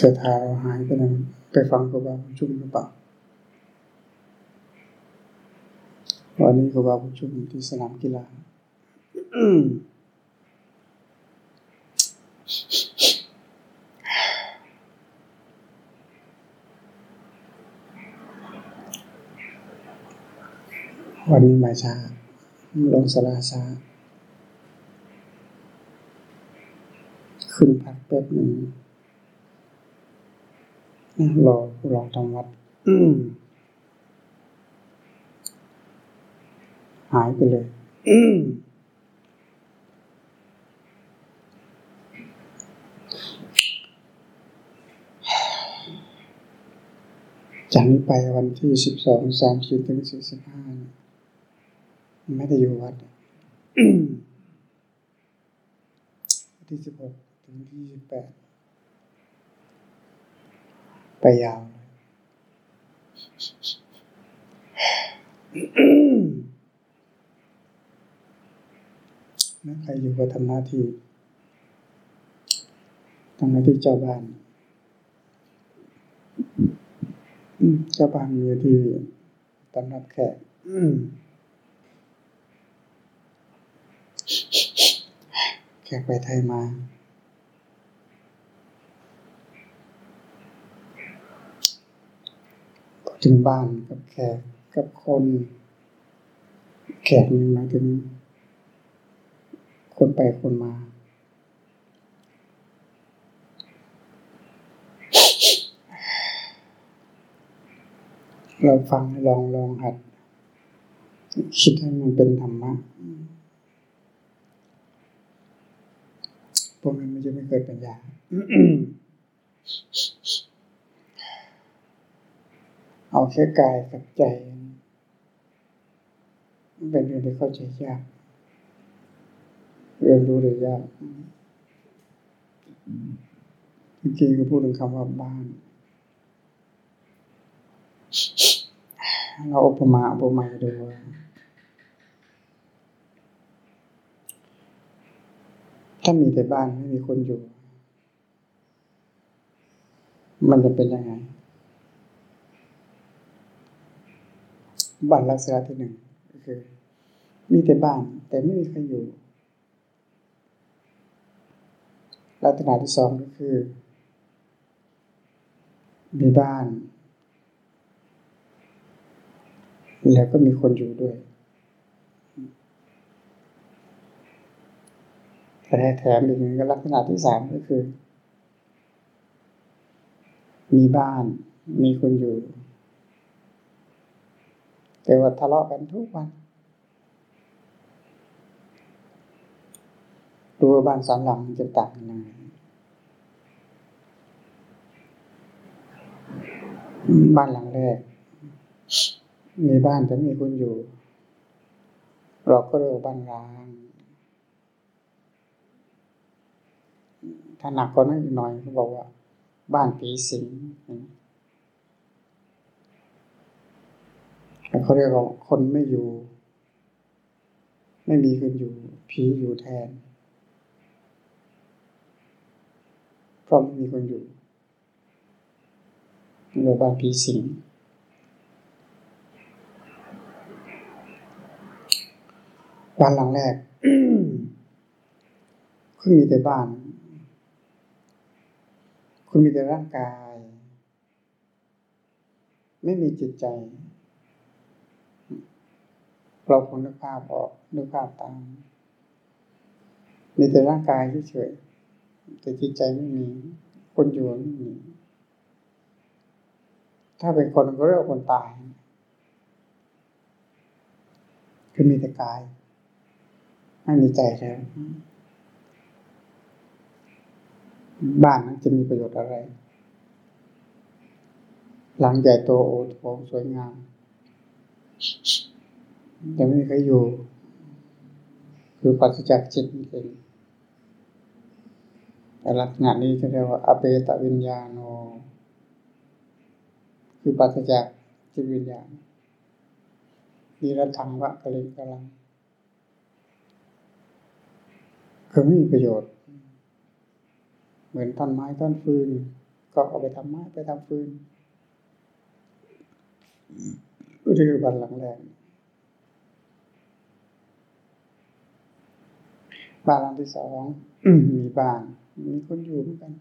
เสื้อทาเราหายไปไหนไปฟังครูบาประชุมหรือเปล่าวันนี้ครูบาประชุมที่สนามกีฬาวันนี้มาช้าลงสลาช้าขึ้นพักแป๊บหนึ่ง รอรอทำวัดหายไปเลยจากนี้ไปวันที่สิบสองสามสิบถึงสี่สิบห้าไม่ได้อยู่วัดวันที่สิบหกถึงที่สิบแปด ไปยาวนะใครอยู่ก็ทำหน้าที่ทำหน้าที่เจ้าบ้านเจ้าบ้านมีที่ต้อนรับแขกแขกไปไทยมา ถึงบ้านกับแขกกับคน แขกมีมาถึง คนไปคนมา เราฟังลองลองหัด คิดให้มันเป็นธรรมะพวกนั้นมันจะไม่เกิดปัญญา เอาแค่กายกับใจเป็นเรื่องที่เข้าใจยากเรียนรู้ได้ยากจริงๆก็พูดถึงคำว่าบ้าน เราอุปมาอุปไมยดูว่าถ้ามีแต่บ้านไม่มีคนอยู่ มันจะเป็นยังไง บ้านลักษณะที่หนึ่งก็คือ มีแต่บ้าน แต่ไม่มีใครอยู่ ลักษณะที่สองก็คือ มีบ้าน แล้วก็มีคนอยู่ด้วยแต่แถมอีกหนึ่งก็ลักษณะที่สามก็คือ มีบ้าน มีคนอยู่ แต่ว่าทะเลาะกันทุกวันดูบ้านสามหลังจะต่างกันยังไงบ้านหลังแรก มีบ้านแต่มีคนอยู่ เราก็เรียกบ้านร้างถ้าหนักกว่านั้นอีกหน่อยเขาบอกว่า บ้านผีสิง เขาเรียกว่าคนไม่อยู่ ไม่มีคนอยู่ ผีอยู่แทน เพราะไม่มีคนอยู่เรียกว่าผีสิงบ้านหลังแรกคุณมีแต่บ้าน คุณมีแต่ร่างกาย ไม่มีจิตใจ เราคงนึกภาพออกนึกภาพตาม มีแต่ร่างกายเฉยแต่จิตใจไม่มี คนอยู่ไม่มี ถ้าเป็นคนก็เรียกว่าคนตาย คือมีแต่กาย ไม่มีใจแล้วบ้านนั้นจะมีประโยชน์อะไร หลังใหญ่โตโอโถสวยงาม ยังไม่มีใครอยู่ คือปัจจักจิตเองแต่ลักษณะนี้จะเรียกว่าอเปตวิญญาโน คือปัจจักจิตวิญญาณนีรธรรมวะกะลิกะลังคือไม่มีประโยชน์ เหมือนต้นไม้ต้นฟืน ก็เอาไปทำไม้ไปทำฟืนนี่คือบ้านหลังแรก บ้านหลังที่สองมีบ้านมีคนอยู่เหมือนกัน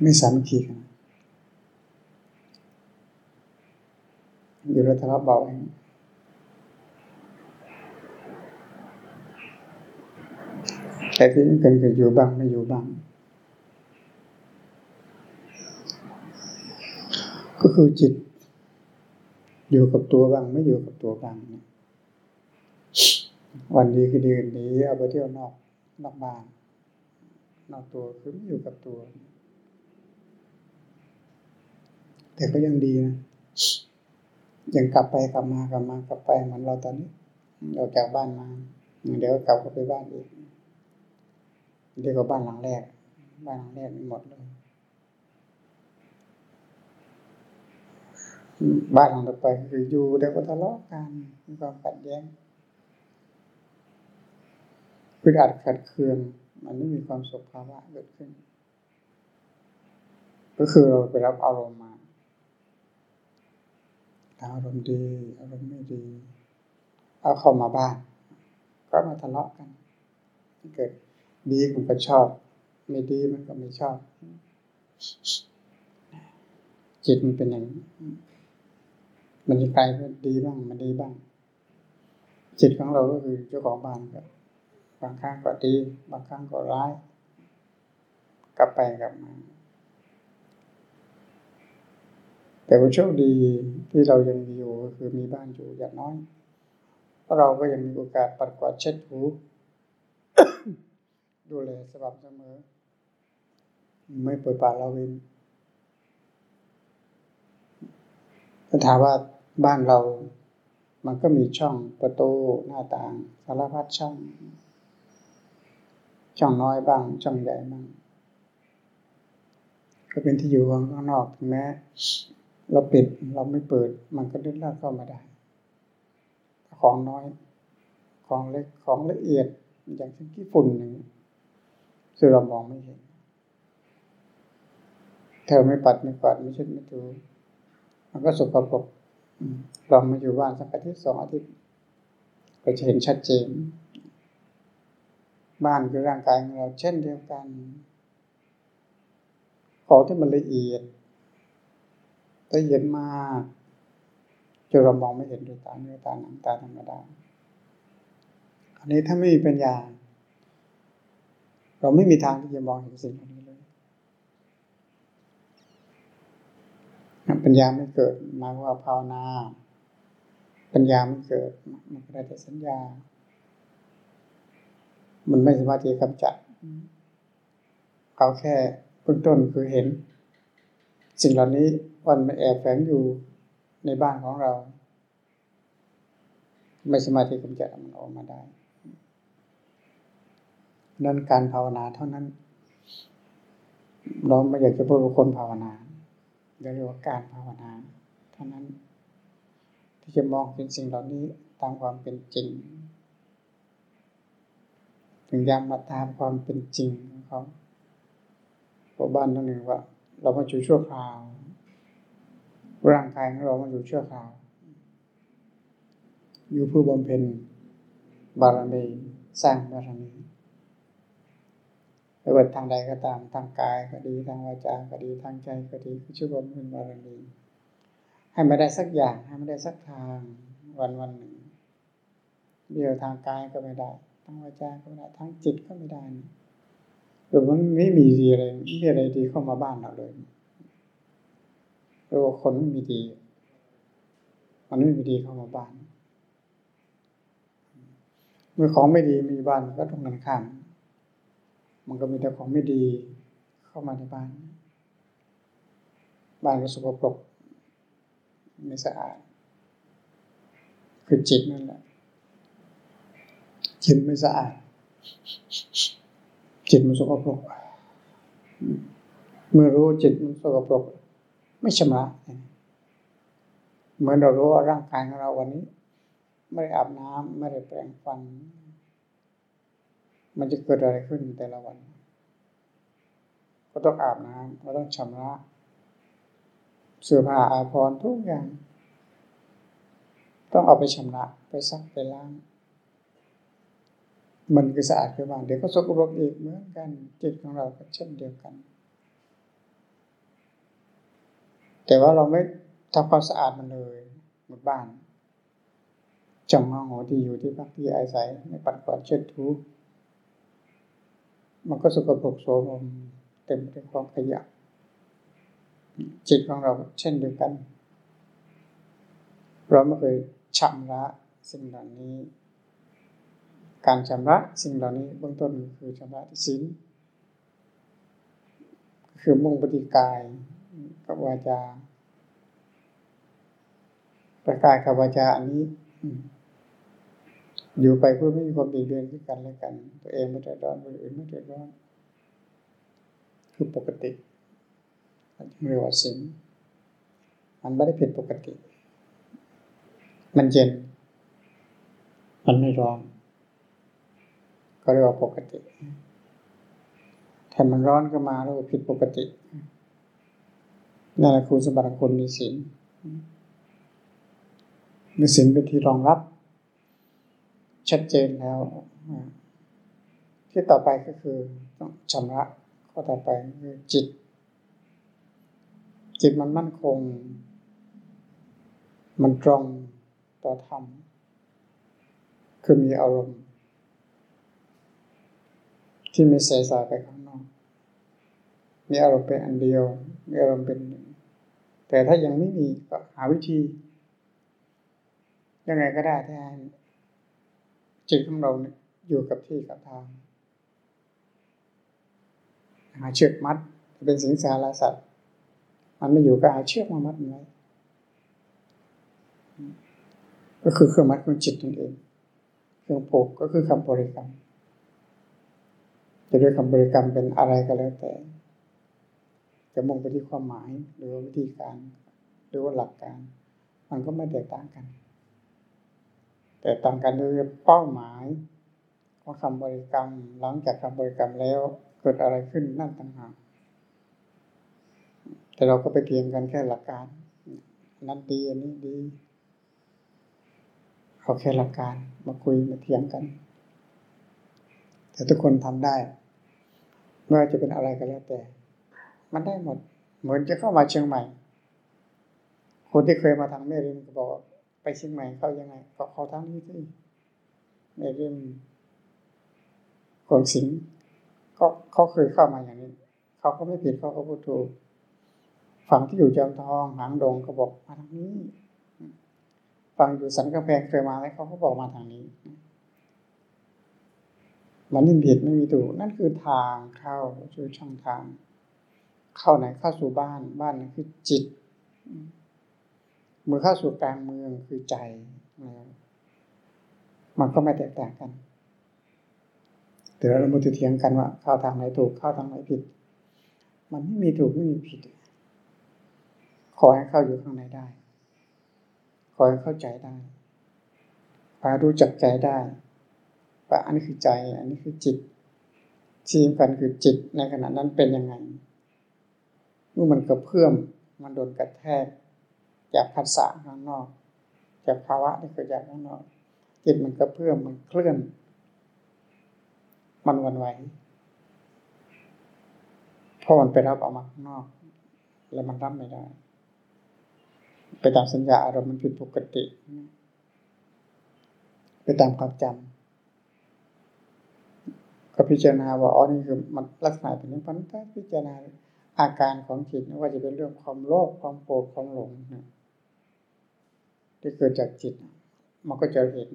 ไม่สามัคคีกันอยู่แล้วทะเลาะเบาเองแต่ที่เป็นคืออยู่บ้างไม่อยู่บ้าง ก็คือจิต อยู่กับตัวบ้างไม่อยู่กับตัวบ้าง วันดีคือดีกันดีเอาไปเที่ยวนอกนอกบ้าน นอกตัวคือไม่อยู่กับตัว แต่ก็ยังดีนะยังกลับไปกลับมากลับมากลับไปเหมือนเราตอนนี้ออกจากบ้านมาเดี๋ยวกลับเข้าไปบ้านอีกเรียกว่าบ้านหลังแรก บ้านหลังแรกหมดเลยบ้านหลังต่อไปคืออยู่เดี๋ยวก็ทะเลาะกันมีความขัดแย้ง คืออัดขัดเคืองมันไม่มีความสุขภาวะเกิดขึ้น ก็คือเราไปรับอารมณ์มาอารมณ์ดีอารมณ์ไม่ดี เอาเข้ามาบ้าน ก็มาทะเลาะกันเกิดดีมันก็ชอบ ไม่ดีมันก็ไม่ชอบ จิตมันเป็นอย่างนี้มันจะกลายเป็นดีบ้างมันดีบ้าง จิตของเราก็คือเจ้าของบ้านครั บางครั้งก็ดี บางครั้งก็ร้าย กลับไปกลับมา แต่ว่าโชคดีที่เรายังมีอยู่ก็คือมีบ้านอยู่อย่างน้อยเพราะเราก็ยังมีโอกาสปัดกวาดเช็ดหูดูแลสม่ำเสมอ ไม่ปล่อยปละละเว้นถ้าถามว่าบ้านเรา มันก็มีช่องประตูหน้าต่าง สารพัดช่อง ช่องน้อยบ้าง ช่องใหญ่บ้าง ก็เป็นที่อยู่ของข้างนอกแม้เราปิดเราไม่เปิด มันก็เลื่อนลาเข้ามาได้ ของน้อย ของเล็กของละเอียดอย่างเช่นขี้ฝุ่นอย่งนี้คือเรามองไม่เห็น เธอไม่ปัดไม่กวาดไม่ช็ดไม่ถูมันก็สกปรกเรามาอยู่บ้านสักอาทิตย์สองอาทิตย์เราจะเห็นชัดเจน บ้านคือร่างกายของเราเช่นเดียวกัน ของที่มันละเอียดละเอียดมากจนเรามองไม่เห็นด้วยตาเนื้อตาหนังตาธรรมดาอันนี้ถ้าไม่มีปัญญา เราไม่มีทางที่จะมองเห็นสิ่งเหล่านี้เลยปัญญาไม่เกิดมาว่าภาวนา ปัญญาไม่เกิดมันก็ได้แต่สัญญา มันไม่สามารถที่จะกำจัดเอาแค่เบื้องต้นคือเห็น สิ่งเหล่านี้วันมันแอบแฝงอยู่ในบ้านของเรา ไม่สามารถที่กำจัดมันออกมาได้ นั่นการภาวนาเท่านั้นเราไม่อยากจะพูดว่าคนภาวนาเรียกว่าการภาวนา เท่านั้น ที่จะมองเป็นสิ่งเหล่านี้ตามความเป็นจริง ถึงย้ำมาตามความเป็นจริงของเขาพวบ้านนั่นเองว่า เรามาอยู่ชั่วคราว ร่างกายของเรามาอยู่ชั่วคราว อยู่เพื่อบำเพ็ญบารมีสร้างบารมีไม่ว่าทางใดก็ตามทางกายก็ดีทางวาจาก็ดีทางใจก็ดีคือชื่อว่าเป็นบารมีให้ไม่ได้สักอย่างให้ไม่ได้สักทางวันวันหนึ่งเดียวทางกายก็ไม่ได้ ทางวาจาก็ไม่ได้ทางจิตก็ไม่ได้หรือมันไม่มีดีอะไรไม่มีอะไรดีเข้ามาบ้านเราเลยหรือว่าคนไม่มีดี มันไม่มีดีเข้ามาบ้าน เมื่อของไม่ดีมีบ้านก็ต้องกันข้ามมันก็มีแต่ของไม่ดีเข้ามาในบ้าน บ้านก็สกปรกไม่สะอาด คือจิตนั่นแหละ จิตไม่สะอาด จิตมันสกปรกเมื่อรู้จิตมันสกปรก ไม่ชำระเหมือนเรารู้ว่าร่างกายของเราวันนี้ ไม่ได้อาบน้ำไม่ได้แปรงฟัน มันจะเกิดอะไรขึ้นแต่ละวัน ก็ต้องอาบน้ำก็ต้องชำระเสื้อผ้าอาภรณ์ทุกอย่าง ต้องเอาไปชำระ ไปซักไปล้าง มันคือสะอาดคือบ้าเดี๋ยวก็สกปรกอีกเหมือนกันจิตของเราก็เช่นเดียวกัน แต่ว่าเราไม่ทำความสะอาดมันเลยหมดบ้านจำห้องหอที่อยู่ที่พักที่อาศัยไม่ปัดกวาดเช็ดถูมันก็สกปรกโสมมเต็มไปด้วยความขยะจิตของเราเช่นเดียวกัน เราไม่เคยชำระสิ่งเหล่านี้ การชำระสิ่งเหล่านี้เบื้องต้นคือชำระที่ศีลคือมุ่งปฏิกายกับวาจาประกายกับวาจาอันนี้อยู่ไปเพื่อไม่มีความดีเดือนขึ้นกันและกัน ตัวเองไม่เดือดร้อนคนอื่นไม่เดือดร้อนคือปกติเรียกว่าสิงมันไม่ได้ผิดปกติ มันเย็น มันไม่ร้อน ก็เรียกว่าปกติถ้ามันร้อนก็มาแล้วผิดปกตินั่นแหละคุณสมบัติคนมีสิงมีสิงเป็นที่รองรับ ชัดเจนแล้ว ที่ต่อไปก็คือต้องชำระข้อต่อไปคือจิต จิตมันมั่นคง มันตรงต่อธรรมคือมีอารมณ์ ที่ไม่เสียสายไปข้างนอก มีอารมณ์เป็นอันเดียว มีอารมณ์เป็นหนึ่ง แต่ถ้ายังไม่มีก็หาวิธี ยังไงก็ได้ที่ให้จิตของเราเนี่ยอยู่กับที่กับทาง หาเชือกมัดเป็นสิงสารสัตว์ มันไม่อยู่ก็หาเชือกมามัดมันไว้ก็คือเครื่องมัดของจิตนั่นเอง เครื่องผูกก็คือคำบริกรรม จะด้วยคำบริกรรมเป็นอะไรก็แล้วแต่ จะมุ่งไปที่ความหมายหรือวิธีการ หรือว่าหลักการ มันก็ไม่แตกต่างกัน แต่ต่างกันโดยเป้าหมายของคำบริกรรมหลังจากคำบริกรรมแล้วเกิดอะไรขึ้นนั่นต่างหากแต่เราก็ไปเถียงกันแค่หลักการนั่นดีอันนี้ดีเอาแค่หลักการมาคุยมาเถียงกัน แต่ทุกคนทำได้ ไม่ว่าจะเป็นอะไรก็แล้วแต่ มันได้หมด เหมือนจะเข้ามาเชียงใหม่ คนที่เคยมาทางแม่ริมก็บอกไปเชียงใหม่เข้ายังไงก็เขาทางนี้ที่แม่ริมของสิงก็เขาเคยเข้ามาอย่างนี้ เขาก็ไม่ผิดเขาก็พูดถูกฝั่งที่อยู่จอมทองหางดงก็บอกมาทางนี้ฝั่งอยู่สันกำแพงเคยมาแล้วเขาก็บอกมาทางนี้ มันไม่ผิดไม่มีถูกนั่นคือทางเข้าคือช่องทาง เข้าไหนเข้าสู่บ้านบ้านนั่นคือจิตเมื่อเข้าสู่กลางเมืองคือใจมันก็ไม่แตกต่างกันแต่เราไม่เถียงกันว่า เข้าทางไหนถูกเข้าทางไหนผิด มันไม่มีถูกไม่มีผิด ขอให้เข้าอยู่ข้างในได้ ขอให้เข้าใจได้ขอให้รู้จักใจได้่าอันนี้คือใจ อันนี้คือจิตที่สำคัญคือจิตในขณะนั้นเป็นยังไงเมื่อมันกระเพื่อมมันโดนกระแทก จากภาษาข้างนอก จากภาวะที่เกิดจากข้างนอก จิตมันกระเพื่อมมันเคลื่อน มันวันไหวพอมันไปรับออกมาข้างนอก แล้วมันรับไม่ได้ ไปตามสัญญาอารมณ์มันผิดปกติ ไปตามความจำ ก็พิจารณาว่าอ๋อนี่คือมันลักษณะเป็นนี้พันธะพิจารณาอาการของจิตไม่ว่าจะเป็นเรื่องความโลภความโกรธความหลงนะที่เกิดจากจิต มันก็จะเห็น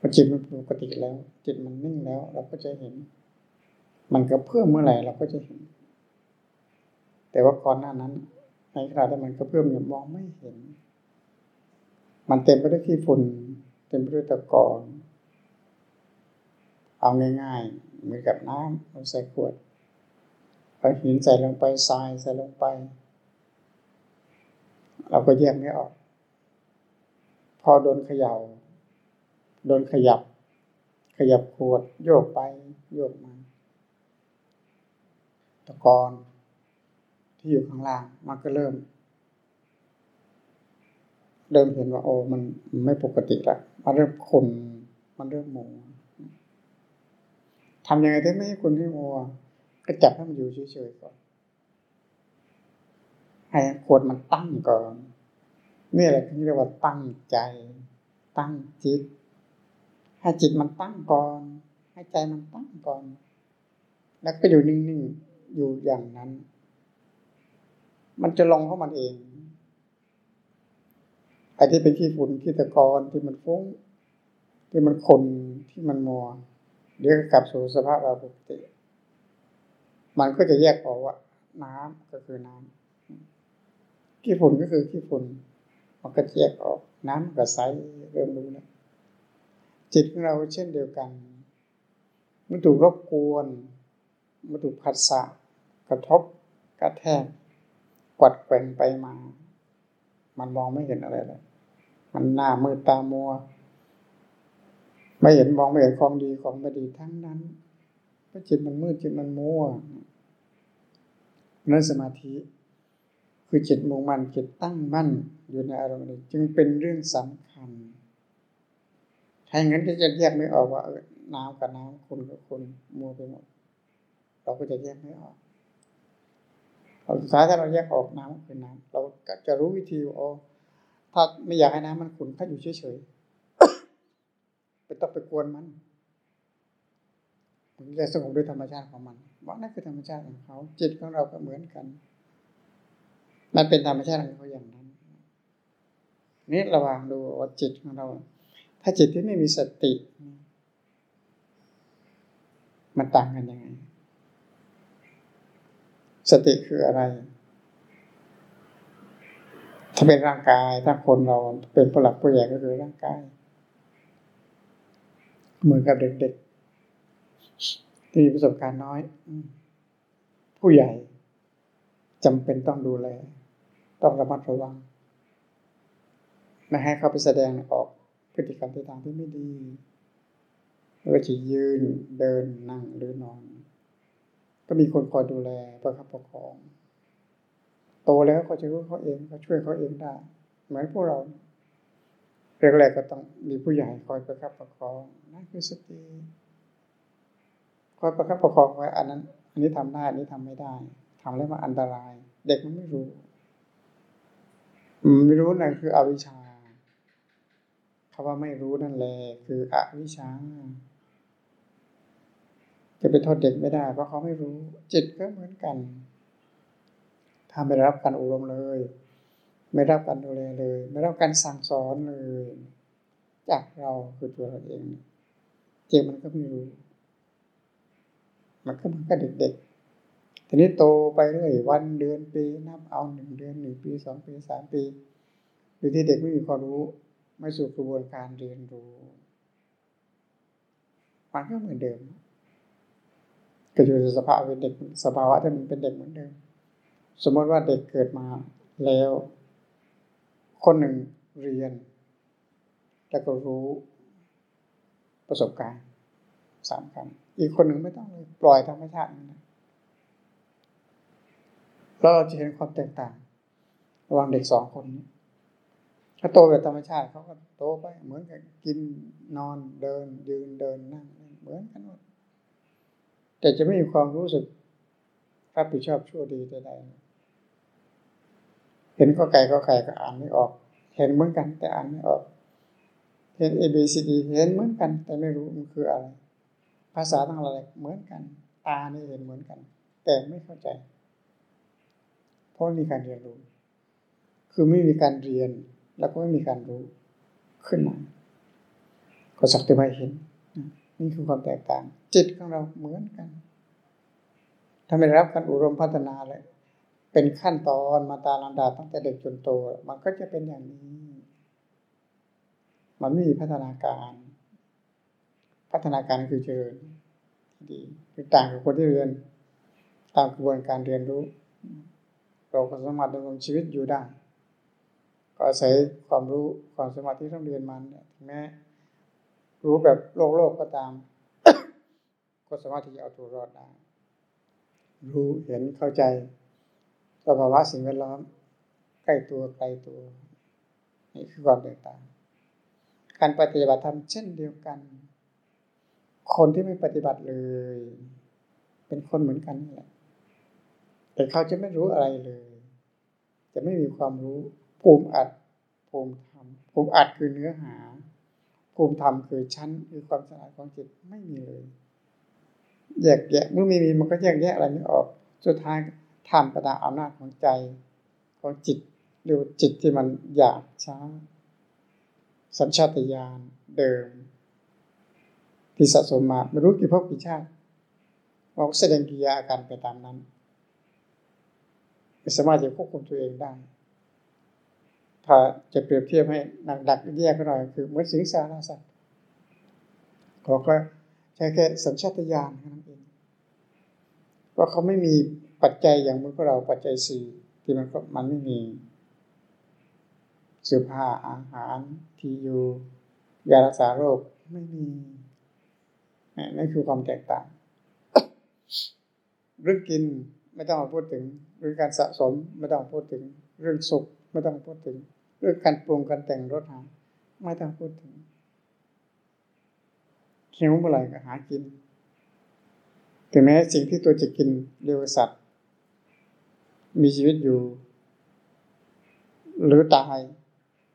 พอจิตมันปกติแล้ว จิตมันนิ่งแล้ว เราก็จะเห็น มันก็เพื่อเมื่อไหร่เราก็จะเห็น แต่ว่าก่อนหน้านั้นในขณะที่มันกระเพื่อมอยู่มองไม่เห็น มันเต็มไปด้วยขี้ฝุ่นเต็มไปด้วยตะกอน เอาง่ายๆเหมือนกับน้ำเราใส่ขวดเอาหินใส่ลงไปทรายใส่ลงไป เราก็แยกไม่ออก พอโดนเขยา่า โดนขยับ ขยับขวด โยกไป โยกมาตะกอนที่อยู่ข้างล่างมันก็เริ่ม เริ่มเห็นว่าโอ้มันไม่ปกติละมันเริ่มขุนมันเริ่มหมู ทำยังไงได้ไม่ให้คุณที่มัว ก็จับให้มันอยู่เฉยๆก่อนให้ขวดมันตั้งก่อนนี่แหละที่เรียกว่าตั้งใจ ตั้งจิต ให้จิตมันตั้งก่อน ให้ใจมันตั้งก่อน แล้วก็อยู่นิ่งๆอยู่อย่างนั้น มันจะลงเของมันเองไอ้ที่เป็นขี้ฝุ่นขี้ตะกอนที่มันฟุ้ง ที่มันขนที่มันมัว เดี๋ยวกลับสู่สภาพเราปกติ มันก็จะแยกออกว่า น้ำก็คือน้ำขี้ฝุ่นก็คือขี้ฝุ่นมันก็แยกออก น้ำก็ใสเริ่มรู้แล้วจิตของเราเช่นเดียวกัน มันถูกรบกวนมันถูกผัสสะกระทบกระแทกกวัดแกว่งไปมา มันมองไม่เห็นอะไรเลยมันหน้ามืดตามัว ไม่เห็นมองไม่เห็นของดีของไม่ดีทั้งนั้นเพราะจิตมันมืดจิตมันมัวนั่นสมาธิ คือจิตมุ่งมั่นจิตตั้งมั่นอยู่ในอารมณ์นี้จึงเป็นเรื่องสำคัญถ้าอย่างนั้นก็จะแยกไม่ออกว่าเออน้ำกับน้ำคุณกับคุณมัวไปหมดเราก็จะแยกไม่ออกสุดท้ายถ้าเราแยกออกน้ำเป็นน้ำเราก็จะรู้วิธีอ๋อถ้าไม่อยากให้น้ำมันขุ่นถ้าอยู่เฉยๆ ไปต้องไปกวนมันมันจะสงบด้วยธรรมชาติของมันว่านั่นคือธรรมชาติของเขา จิตของเราก็เหมือนกัน มันเป็นธรรมชาติของเขาอย่างนั้นนี่ระวังดูว่าจิตของเรา ถ้าจิตที่ไม่มีสติ มันต่างกันยังไง สติคืออะไร ถ้าเป็นร่างกายถ้าคนเราเป็นผลักผู้ใหญ่ก็คือร่างกาย เหมือนกับเด็กๆ ที่มีประสบการณ์น้อย ผู้ใหญ่จำเป็นต้องดูแล ต้องระมัดระวังไม่ให้เขาไปแสดงออกพฤติกรรมที่างๆที่ไม่ดีไม่ว่าจะยืนเดินนั่งหรือนอน ก็มีคนคอยดูแลประคับประคอง โตแล้วเขาจะรู้เขาเองเขาช่วยเขาเองได้ เหมือนพวกเรา แรกๆก็ต้องมีผู้ใหญ่คอยประคับประคองนั่นคือสติคอยประคับประคองไว้อันนั้น อันนี้ทำได้อันนี้ทำไม่ได้ทำแล้วมันอันตราย เด็กมันไม่รู้ไม่รู้นั่นคืออวิชชาคำว่าไม่รู้นั่นแหละคืออวิชชา จะไปโทษเด็กไม่ได้ เพราะเขาไม่รู้ จิตก็เหมือนกันถ้าไม่รับการอบรมเลย ไม่รับการดูแลเลย ไม่รับการสั่งสอนเลย จากเราคือตัวเราเองเจมันก็ไม่รู้ มันก็มันก็เด็กๆทีนี้โตไปเรื่อยวันเดือนปีนับเอาหนึ่งเดือนหนึ่งปีสองปีสามปีหรือที่เด็กไม่มีความรู้ ไม่สู่กระบวนการเรียนรู้มันก็เหมือนเดิมก็อยู่ในสภาพเป็นเด็กสภาวะที่มันเป็นเด็กเหมือนเดิม สมมติว่าเด็กเกิดมาแล้ว คนหนึ่งเรียน แล้วก็รู้ประสบการณ์สามคำอีกคนหนึ่งไม่ต้องเลยปล่อยธรรมชาตินะแล้วเราจะเห็นความแตกต่าง ระหว่างเด็กสองคนนี้ถ้าโตแบบธรรมชาติเขาก็โตไป เหมือนกันกินนอนเดิน ยืนเดินนั่งเหมือนกันหมดแต่จะไม่มีความรู้สึกรับผิดชอบชั่วดีใดๆ เห็นก็ไก่ก็ไก่ก็อ่านไม่ออก เห็นเหมือนกันแต่อ่านไม่ออก เห็น A B C D เห็นเหมือนกัน แต่ไม่รู้มันคืออะไร ภาษาทั้งหลายเหมือนกัน ตานี่เห็นเหมือนกัน แต่ไม่เข้าใจ เพราะมีการเรียนรู้ คือไม่มีการเรียน แล้วก็ไม่มีการรู้ขึ้นมาก็สักแต่ว่าเห็นนี่คือความแตกต่าง จิตของเราเหมือนกัน ถ้าไม่รับการอบรมพัฒนาเลย เป็นขั้นตอนมาตามลำดับตั้งแต่เด็กจนโต มันก็จะเป็นอย่างนี้ มันไม่มีพัฒนาการ พัฒนาการคือเจริญดีคือต่างกับคนที่เรียน ตามกระบวนการเรียนรู้ เราก็สามารถดำรงชีวิตอยู่ได้ก็อาศัยความรู้ความสามารถที่ต้องเรียนมันแม้รู้แบบโลกโลกก็ตาม ก็สามารถที่จะเอาตัวรอดได้รู้เห็นเข้าใจ สภาวะสิ่งแวดล้อม ใกล้ตัวไกลตัว นี่คือความแตกต่าง การปฏิบัติธรรมเช่นเดียวกัน คนที่ไม่ปฏิบัติเลย เป็นคนเหมือนกันนี่แหละแต่เขาจะไม่รู้อะไรเลย จะไม่มีความรู้ภูมิอัดภูมิธรรมภูมิอัดคือเนื้อหา ภูมิธรรมคือชั้นคือความสะอาดของจิตไม่มีเลย แยกแยะเมื่อไม่มีมันก็แยกแยะอะไรไม่ออก สุดท้าย ทำประดาอำนาจของใจของจิตหรือจิตที่มันหยาบช้า สัญชาตญาณเดิม ที่สะสมมาไม่รู้กี่ภพกี่ชาติเราแสดงกิริยาอาการไปตามนั้นไม่สามารถจะควบคุมตัวเองได้ ถ้าจะเปรียบเทียบให้หนักดักแยกก็หน่อยคือเหมือนสิงสารสัตว์เขาก็ใช้แค่สัญชาตญาณนั้นเองเพราเขาไม่มี ปัจจัยอย่างมื่อเราปัจจัยสี่ที่มันก็มันไม่มีเสื้อผ้าอาหารที่อยู่ยารักษาโรคไม่มีนั่นคือความแตกต่างเรื่องกินไม่ต้องมาพูดถึงเรื่องการสะสมไม่ต้องพูดถึง เรื่องสุขไม่ต้องพูดถึง เรื่องการปรุงการแต่งรสหาไม่ต้องพูดถึงเคี้ยวเมื่อไหร่ก็หากินถึงแม้สิ่งที่ตัวจะกินเรียกว่าสัตว์ มีชีวิตอยู่ หรือตาย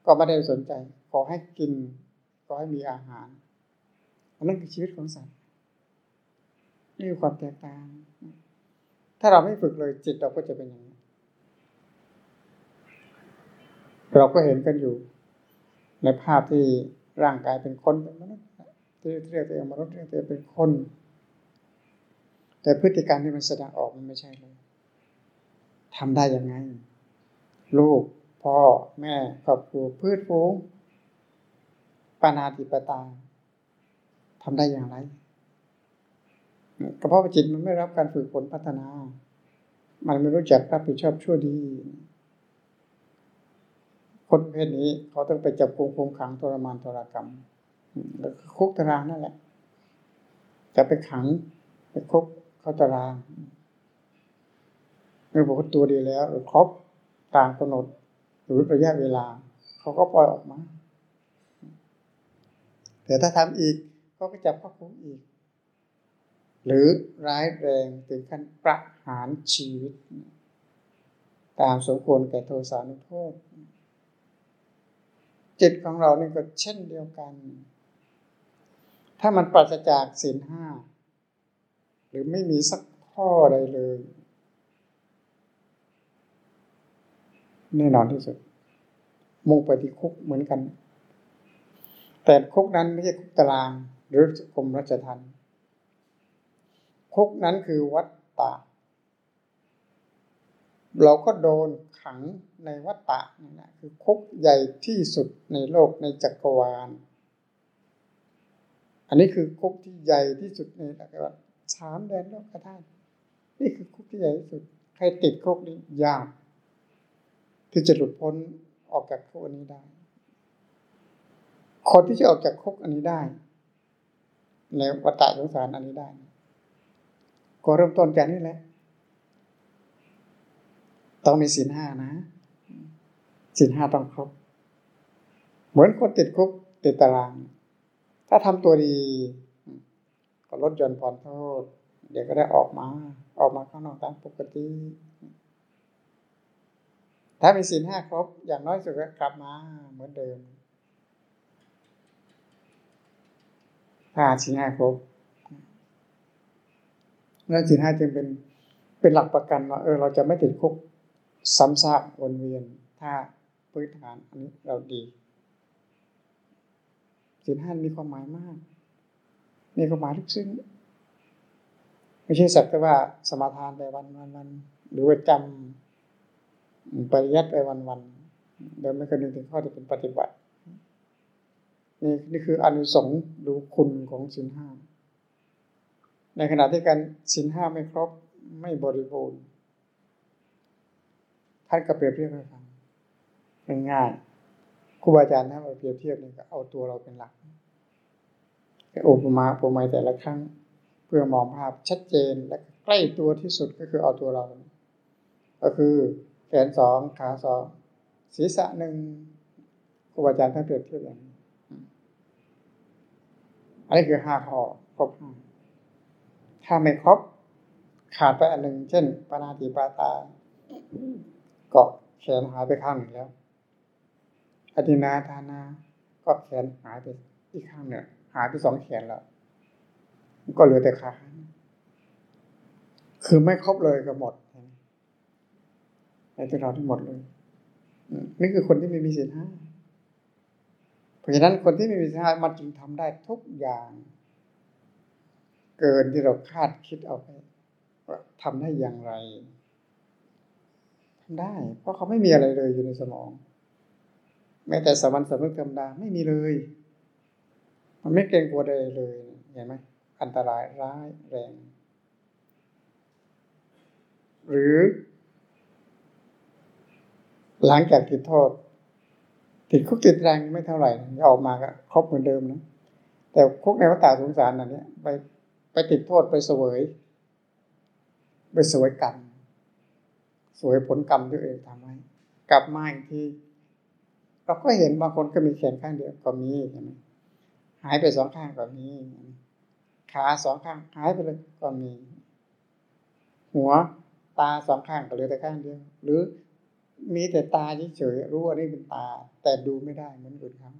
ก็ไม่ได้สนใจ ขอให้กิน ขอให้มีอาหารอันนั้นคือชีวิตของสัตว์นี่คือความแตกต่าง ถ้าเราไม่ฝึกเลยจิตเราก็จะเป็นอย่างนี้เราก็เห็นกันอยู่ ในภาพที่ร่างกายเป็นคนเป็นมนุษย์ที่เรียกตัวเองมนุษย์เรียกตัวเองเป็นคน แต่พฤติกรรมที่มันแสดงออกมันไม่ใช่เลย ทำได้ยังไง ลูก พ่อ แม่ครอบครัวพืชฟูงปานาติปตาทำได้อย่างไรกระเพาะจิตมันไม่รับการฝึกฝนพัฒนา มันไม่รู้จักรับผิดชอบชั่วดี คนประเภทนี้เขาต้องไปจับกุมคุมขังทรมานทรกรรมแล้วคุกตารางนั่นแหละ จะไปขังไปคุกเขาตาราง เมื่อบอกว่าตัวดีแล้ว หรือครบตามกำหนด หรือระยะเวลา เขาก็ปล่อยออกมา แต่ถ้าทำอีกเขาก็จับเข้าคุกอีก หรือร้ายแรงถึงขั้นประหารชีวิต ตามสมควรแก่โทสานุโทษจิตของเรานี่ก็เช่นเดียวกัน ถ้ามันปราศจากศีลห้า หรือไม่มีสักข้อใดเลย แน่นอนที่สุด มุ่งไปที่คุกเหมือนกัน แต่คุกนั้นไม่ใช่คุกตาราง หรือกรมรัชทันคุกนั้นคือวัดตาเราก็โดนขังในวัฏฏะนี่แหละคือคุกใหญ่ที่สุดในโลกในจักรวาล อันนี้คือคุกที่ใหญ่ที่สุดในจักรวาลสามแดนโลกธาตุนี่คือคุกที่ใหญ่ที่สุด ใครติดคุกนี้ยาก ที่จะหลุดพ้นออกจากคุกอันนี้ได้ คนที่จะออกจากคุกอันนี้ได้ในวัฏสงสารอันนี้ได้ ก็เริ่มต้นจากนี่แหละ ต้องมีศีลห้านะศีลห้าต้องครบ เหมือนคนติดคุกติดตาราง ถ้าทำตัวดี ก็ลดหย่อนผ่อนโทษ เดี๋ยวก็ได้ออกมา ออกมาข้างนอกตามปกติ ถ้ามีศีลห้าครบ อย่างน้อยสุดก็กลับมาเหมือนเดิมถ้าศีลห้าครบแล้วศีลห้าจึงเป็นเป็นหลักประกันว่าเออเราจะไม่ติดคุกซ้ำซากวนเวียน ถ้าพื้นฐานอันนี้เราดีศีลห้ามีความหมายมาก มีความหมายลึกซึ้งไม่ใช่สักแต่ว่าสมาทานไปวันวันวันหรือว่าจำ ปริยัติไปวันๆโดยไม่คำนึงถึงข้อที่เป็นปฏิบัติ นี่นี่คืออนุสงส์ดูคุณของสินห้า ในขณะที่การสินห้าไม่ครบไม่บริบูรณ์ท่านก็เปรียบเทียบให้ฟังง่ายๆครูบาอาจารย์ท่านเปรียบเทียบนี่ก็เอาตัวเราเป็นหลักโอปมาโปรไมแต่ละครั้ง เพื่อมองภาพชัดเจนและใกล้ตัวที่สุดก็คือเอาตัวเรา ก็คือ แขนสองขาสองศีรษะหนึ่งครูบาอาจารย์ท่านเปรียบเทียบอย่างนี้อันนี้คือห้าข้อครบถ้าไม่ครบขาดไปอันหนึ่งเช่นปานาติปาตาเกาะแขนหายไปข้างหนึ่งแล้วอธินาทานาก็แขนหายไปอีกข้างหนึ่งหายไปสองแขนแล้วก็เหลือแต่ขาคือไม่ครบเลยก็หมด ในตัวเราทั้งหมดเลยนี่คือคนที่ไม่มีศีลห้าเพราะฉะนั้นคนที่ไม่มีศีลห้ามันจึงทำได้ทุกอย่าง เกินที่เราคาดคิดเอาไปว่าทำได้อย่างไรทำได้ เพราะเขาไม่มีอะไรเลยอยู่ในสมอง แม้แต่สมันสำนึกธรรมดาไม่มีเลย มันไม่เกรงกลัวใดเลยเห็นไหมอันตรายร้ายแรง หรือ หลังจากติดโทษ ติดคุกติดแรงไม่เท่าไหร่ออกมาก็ครบเหมือนเดิมนะแต่คุกในวัฏฏะสงสารนั่นเนี่ยไปไปติดโทษไปเสวยไปเสวยกรรมสวยผลกรรมที่เองทำให้กลับมาอีกทีเราก็เห็นบางคนก็มีแขนข้างเดียวก็มีใช่ไหมหายไปสองข้างก็มีขาสองข้างหายไปเลยก็มี หัวตาสองข้างก็เหลือแต่ข้างเดียว หรือ มีแต่ตาเฉยๆรู้ว่านี่เป็นตา แต่ดูไม่ได้เหมือนอื่นเขา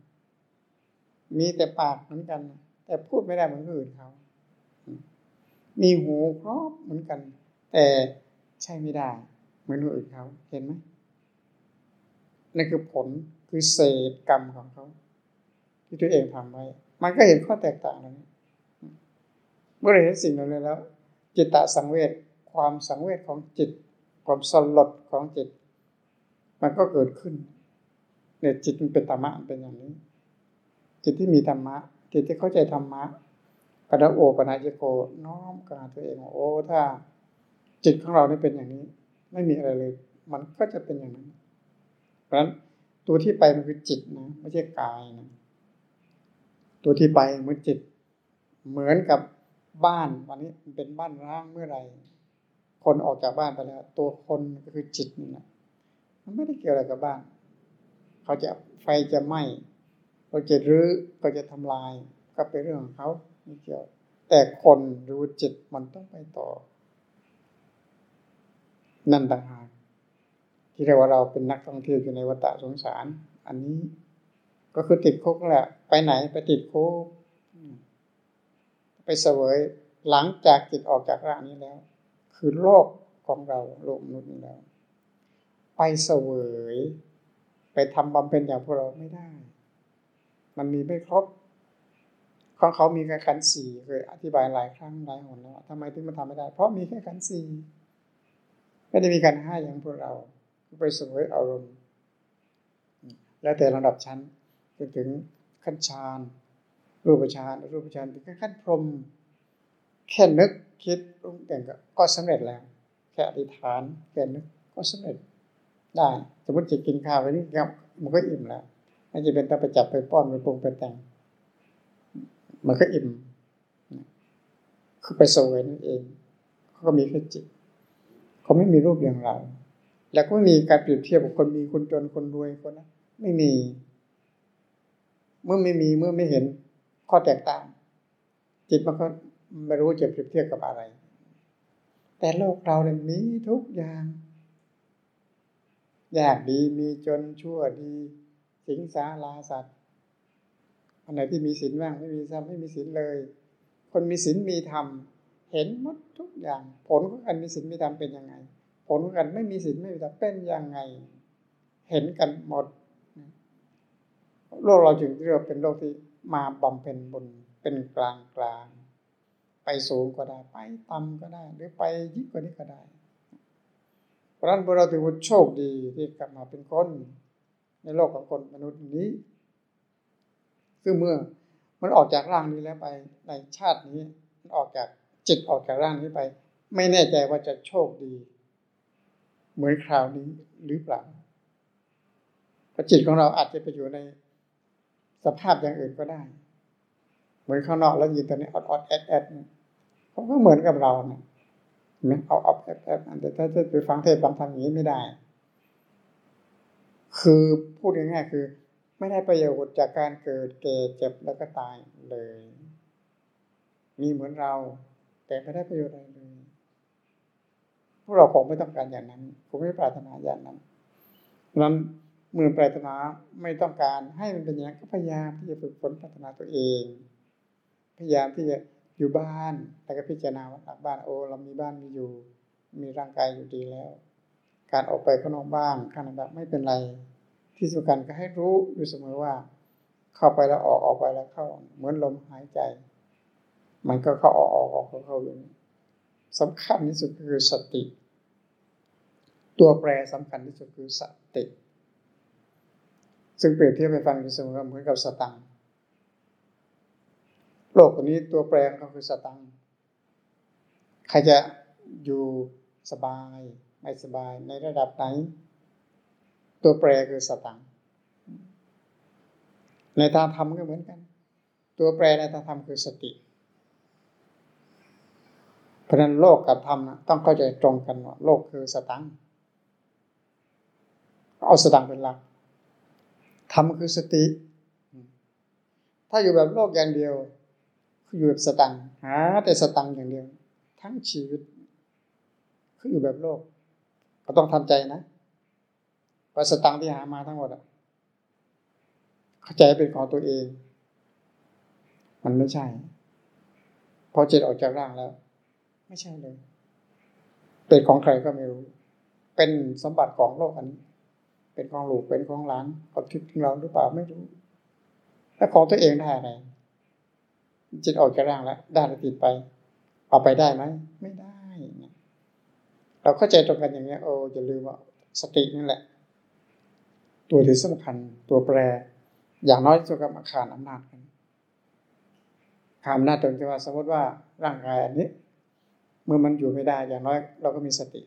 มีแต่ปากเหมือนกัน แต่พูดไม่ได้เหมือนอื่นเขา มีหูครอบเหมือนกัน แต่ใช่ไม่ได้ เหมือนอื่นเขาเห็นไหมนั่นคือผลคือเศษกรรมของเขาที่ตัวเองทำไว้ มันก็เห็นข้อแตกต่างนั้นเมื่อเราเห็นสิ่งเหล่านี้แล้ว จิตตสังเวชความสังเวชของจิต ความสลดของจิต มันก็เกิดขึ้น เนี่ยจิตมันเป็นธรรมะเป็นอย่างนี้ จิตที่มีธรรมะ จิตที่เข้าใจธรรมะกระโอปนาจิโกน้อมกาตัวเองโอ้ถ้า จิตของเราเนี่เป็นอย่างนี้ ไม่มีอะไรเลย มันก็จะเป็นอย่างนั้น เพราะฉะนั้นตัวที่ไปมันคือจิตนะไม่ใช่กายนะตัวที่ไปเหมือนจิต เหมือนกับบ้านวันนี้มันเป็นบ้านร้างเมื่อไหร่คนออกจากบ้านไปแล้ว ตัวคนก็คือจิตนี่นะ มันไม่ได้เกี่ยวอะไรกับบ้าน เขาจะไฟจะไหม้เขาจะรื้อก็จะทำลาย ก็เป็นเรื่องของเขาไม่เกี่ยว แต่คนรู้จิตมันต้องไปต่อ นั่นต่างหากที่เรียกว่าเราเป็นนักท่องเที่ยวอยู่ในวัฏสงสาร อันนี้ก็คือติดคุกแหละ ไปไหนไปติดคุกไปเสวยหลังจากจิตออกจากร่างนี้แล้ว คือโลกของเราโลกมนุษย์นี้แล้ว ไปเสวย ไปทำบำเพ็ญอย่างพวกเราไม่ได้ มันมีไม่ครบของเขามีแค่ขันสี่เคยอธิบายหลายครั้งหลายหนแล้วทำไมถึงมันทำไม่ได้ เพราะมีแค่ขันสี่ไม่ได้มีการห้าอย่างพวกเรา ไปเสวยอารมณ์ แล้วแต่ระดับชั้นจนถึงขั้นฌานรูปฌานรูปฌานถึงขั้นพรหมแค่นึกคิดรุงแต่งก็สำเร็จแล้ว แค่อธิษฐานแค่นึกก็สำเร็จ ได้ สมมติจะกินข้าวไปนี่ครับมันก็อิ่มแล้วไม่จะเป็นต้องไปจับไปป้อนไปปรุงไปแต่ง มันก็อิ่มคือไปสวยนั่นเองเขาก็มีแค่จิตเขาไม่มีรูปอย่างเรา แล้วก็ไม่มีการเปรียบเทียบกับคนมีคนจนคนรวยคนนะไม่มี เมื่อไม่มีเมื่อไม่เห็นข้อแตกต่าง จิตมันก็ไม่รู้จะเปรียบเทียบกับอะไร แต่โลกเราเนี่ยมีทุกอย่าง ยากดีมีจนชั่วดี สิงสาลาสัตว์อันไหนที่มีศีลบ้างไม่มีทรัพย์ไม่มีศีลเลย คนมีศีลมีธรรมเห็นหมดทุกอย่าง ผลของการมีศีลมีธรรมเป็นยังไง ผลของการไม่มีศีลไม่มีธรรมเป็นยังไง เห็นกันหมดโลกเราจึงเรียกเป็นโลกที่มาบำเพ็ญบุญเป็นกลางกลางไปสูงก็ได้ไปต่ำก็ได้ หรือไปยิ่งกว่านี้ก็ได้ เพราะนั้นพวกเราถือว่าโชคดีที่กลับมาเป็นคนในโลกของคนมนุษย์นี้ ซึ่งเมื่อมันออกจากร่างนี้แล้วไปในชาตินี้มันออกจากจิตออกจากร่างนี้ไป ไม่แน่ใจว่าจะโชคดี เหมือนคราวนี้หรือเปล่าเพราะจิตของเราอาจจะไปอยู่ในสภาพอย่างอื่นก็ได้ เหมือนข้างนอกแล้วยินตอนนี้ออดออดแอดแอดเขาก็เหมือนกับเราเนะ ไม่เอาเอาแอบแอบแต่ถ้าจะไปฟังเทศฟังธรรมอย่างนี้ไม่ได้ คือพูดง่ายๆคือ ไม่ได้ประโยชน์จากการเกิดเก่เจ็บแล้วก็ตายเลย มีเหมือนเรา แต่ไม่ได้ประโยชน์อะไรเลยพวกเราคงไม่ต้องการอย่างนั้นคงไม่ปรารถนาอย่างนั้นนั้นเมื่อปรารถนาไม่ต้องการให้มันเป็นอย่างนั้นก็พยายามที่จะฝึกฝนพัฒนาตัวเอง พยายามที่จะ อยู่บ้าน แล้วก็พิจารณาว่าบ้านโอ้เรามีบ้านมีอยู่ มีร่างกายอยู่ดีแล้ว การออกไปข้างนอกบ้างข้างในบ้านไม่เป็นไร ที่สำคัญก็ให้รู้อยู่เสมอว่า เข้าไปแล้วออกออกไปแล้วเข้า เหมือนลมหายใจ มันก็เข้าออกออกออกเข้าเข้าอยู่สำคัญที่สุดคือสติ ตัวแปรสำคัญที่สุดคือสติ ซึ่งเปรียบเทียบไปฟังอยู่เสมอเหมือนกับสตังค์ โลกตัวนี้ตัวแปรก็คือสตังใครจะอยู่สบาย ไม่สบายในระดับไหน ตัวแปรคือสตังในทางธรรมก็เหมือนกัน ตัวแปรในทางธรรมคือสติเพราะนั้นโลกกับธรรมนะต้องเข้าใจตรงกันว่าโลกคือสตังเอาสตังเป็นหลักธรรมคือสติ ถ้าอยู่แบบโลกอย่างเดียว อยู่แบบสตังหาแต่สตังอย่างเดียว ทั้งชีวิตคืออยู่แบบโลก ก็ต้องทำใจนะว่าสตังที่หามาทั้งหมดอะเข้าใจเป็นของตัวเอง มันไม่ใช่ พอจิตออกจากร่างแล้ว ไม่ใช่เลย เป็นของใครก็ไม่รู้ เป็นสมบัติของโลกอันนี้เป็นของลูกเป็นของหลานเขาคิดถึงเราหรือเปล่าไม่รู้ แล้วของตัวเองได้อะไร จิตออกจากร่างแล้วได้หรือติดไป เอาไปได้ไหมไม่ได้เราเข้าใจตรงกันอย่างนี้โอ้อย่าลืมว่าสตินั่นแหละ ตัวที่สำคัญตัวแปร อย่างน้อยตัวกับอาคารอำนาจกันขาอำนาจตรงที่ว่าสมมติว่าร่างกายอันนี้ เมื่อมันอยู่ไม่ได้ อย่างน้อย เราก็มีสติ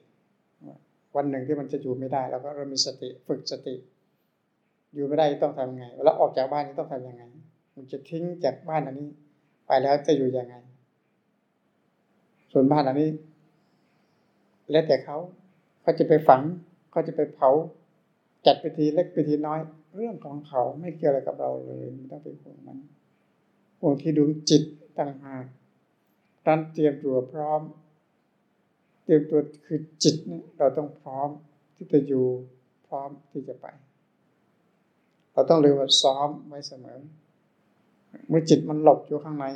วันหนึ่งที่มันจะอยู่ไม่ได้เราก็เรามีสติฝึกสติ อยู่ไม่ได้ต้องทำยังไงแล้วออกจากบ้านนี้ต้องทำยังไง มันจะทิ้งจากบ้านอันนี้ แล้วจะอยู่ยังไง ส่วนบ้านอันนี้ แล้วแต่เขาเขาจะไปฝังเขาจะไปเผา จัดพิธีเล็กพิธีน้อย เรื่องของเขาไม่เกี่ยวอะไรกับเราเลยไม่ต้องไปห่วงมันห่วงที่ดวงจิตต่างหากการเตรียมตัวพร้อม เตรียมตัวคือจิตเนี่ยเราต้องพร้อมที่จะอยู่พร้อมที่จะไป เราต้องเรียกว่าซ้อมไว้เสมอ เมื่อจิตมันหลบอยู่ข้างใน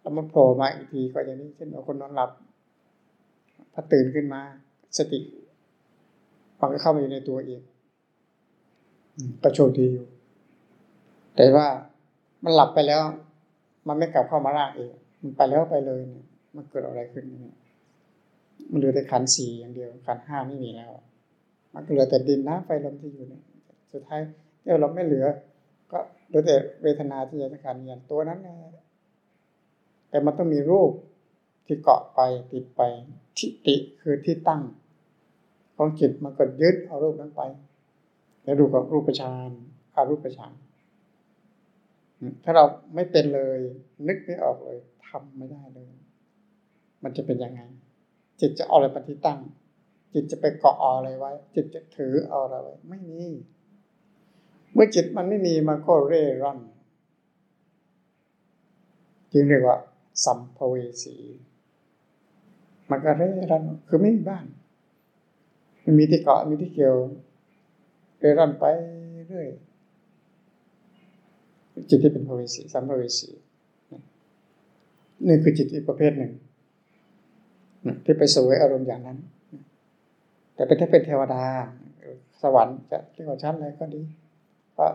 แล้วมันโผล่มาอีกทีก็อย่างนี้เช่นเราคนนอนหลับพอตื่นขึ้นมา สติมันก็เข้ามาอยู่ในตัวเองก็โชคดีอยู่ แต่ว่ามันหลับไปแล้ว มันไม่กลับเข้ามาร่างเองมันไปแล้วไปเลยเนี่ยมันเกิดอะไรขึ้นเนี่ยมันเหลือแต่ขันสี่อย่างเดียวขันห้าไม่มีแล้ว มันเหลือแต่ดินน้ำไฟลมที่อยู่เนี่ยสุดท้ายเดี๋ยวเราไม่เหลือ ก็โดยแต่เวทนาที่จะสังขารอย่างตัวนั้นแหละแต่มันต้องมีรูปที่เกาะไปติดไปทิฏิคือที่ตั้ง ของจิตมันก็ยึดเอารูปนั้นไป แล้วดูกับรูปฌานอารูปฌานถ้าเราไม่เป็นเลย นึกไม่ออกเลยทำไม่ได้เลย มันจะเป็นยังไง จิตจะเอาอะไรปฏิตั้ง จิตจะไปเกาะเอาอะไรไว้ จิตจะถือเอาอะไรไว้ ไม่มี เมื่อจิตมันไม่มีมันก็เร่ร่อนจึงเรียกว่า สัมภเวสี มันก็เร่ร่อนคือไม่มีบ้านไม่มีที่เกาะมีที่เกี่ยวเร่ร่อนไปเรื่อยจิตที่เป็นภเวสีสัมภเวสีนี่คือจิตอีกประเภทหนึ่งที่ไปสวยอารมณ์อย่างนั้น แต่เป็นถ้าเป็นเทวดา สวรรค์จะเรียกว่าชั้นอะไรก็ดี ก็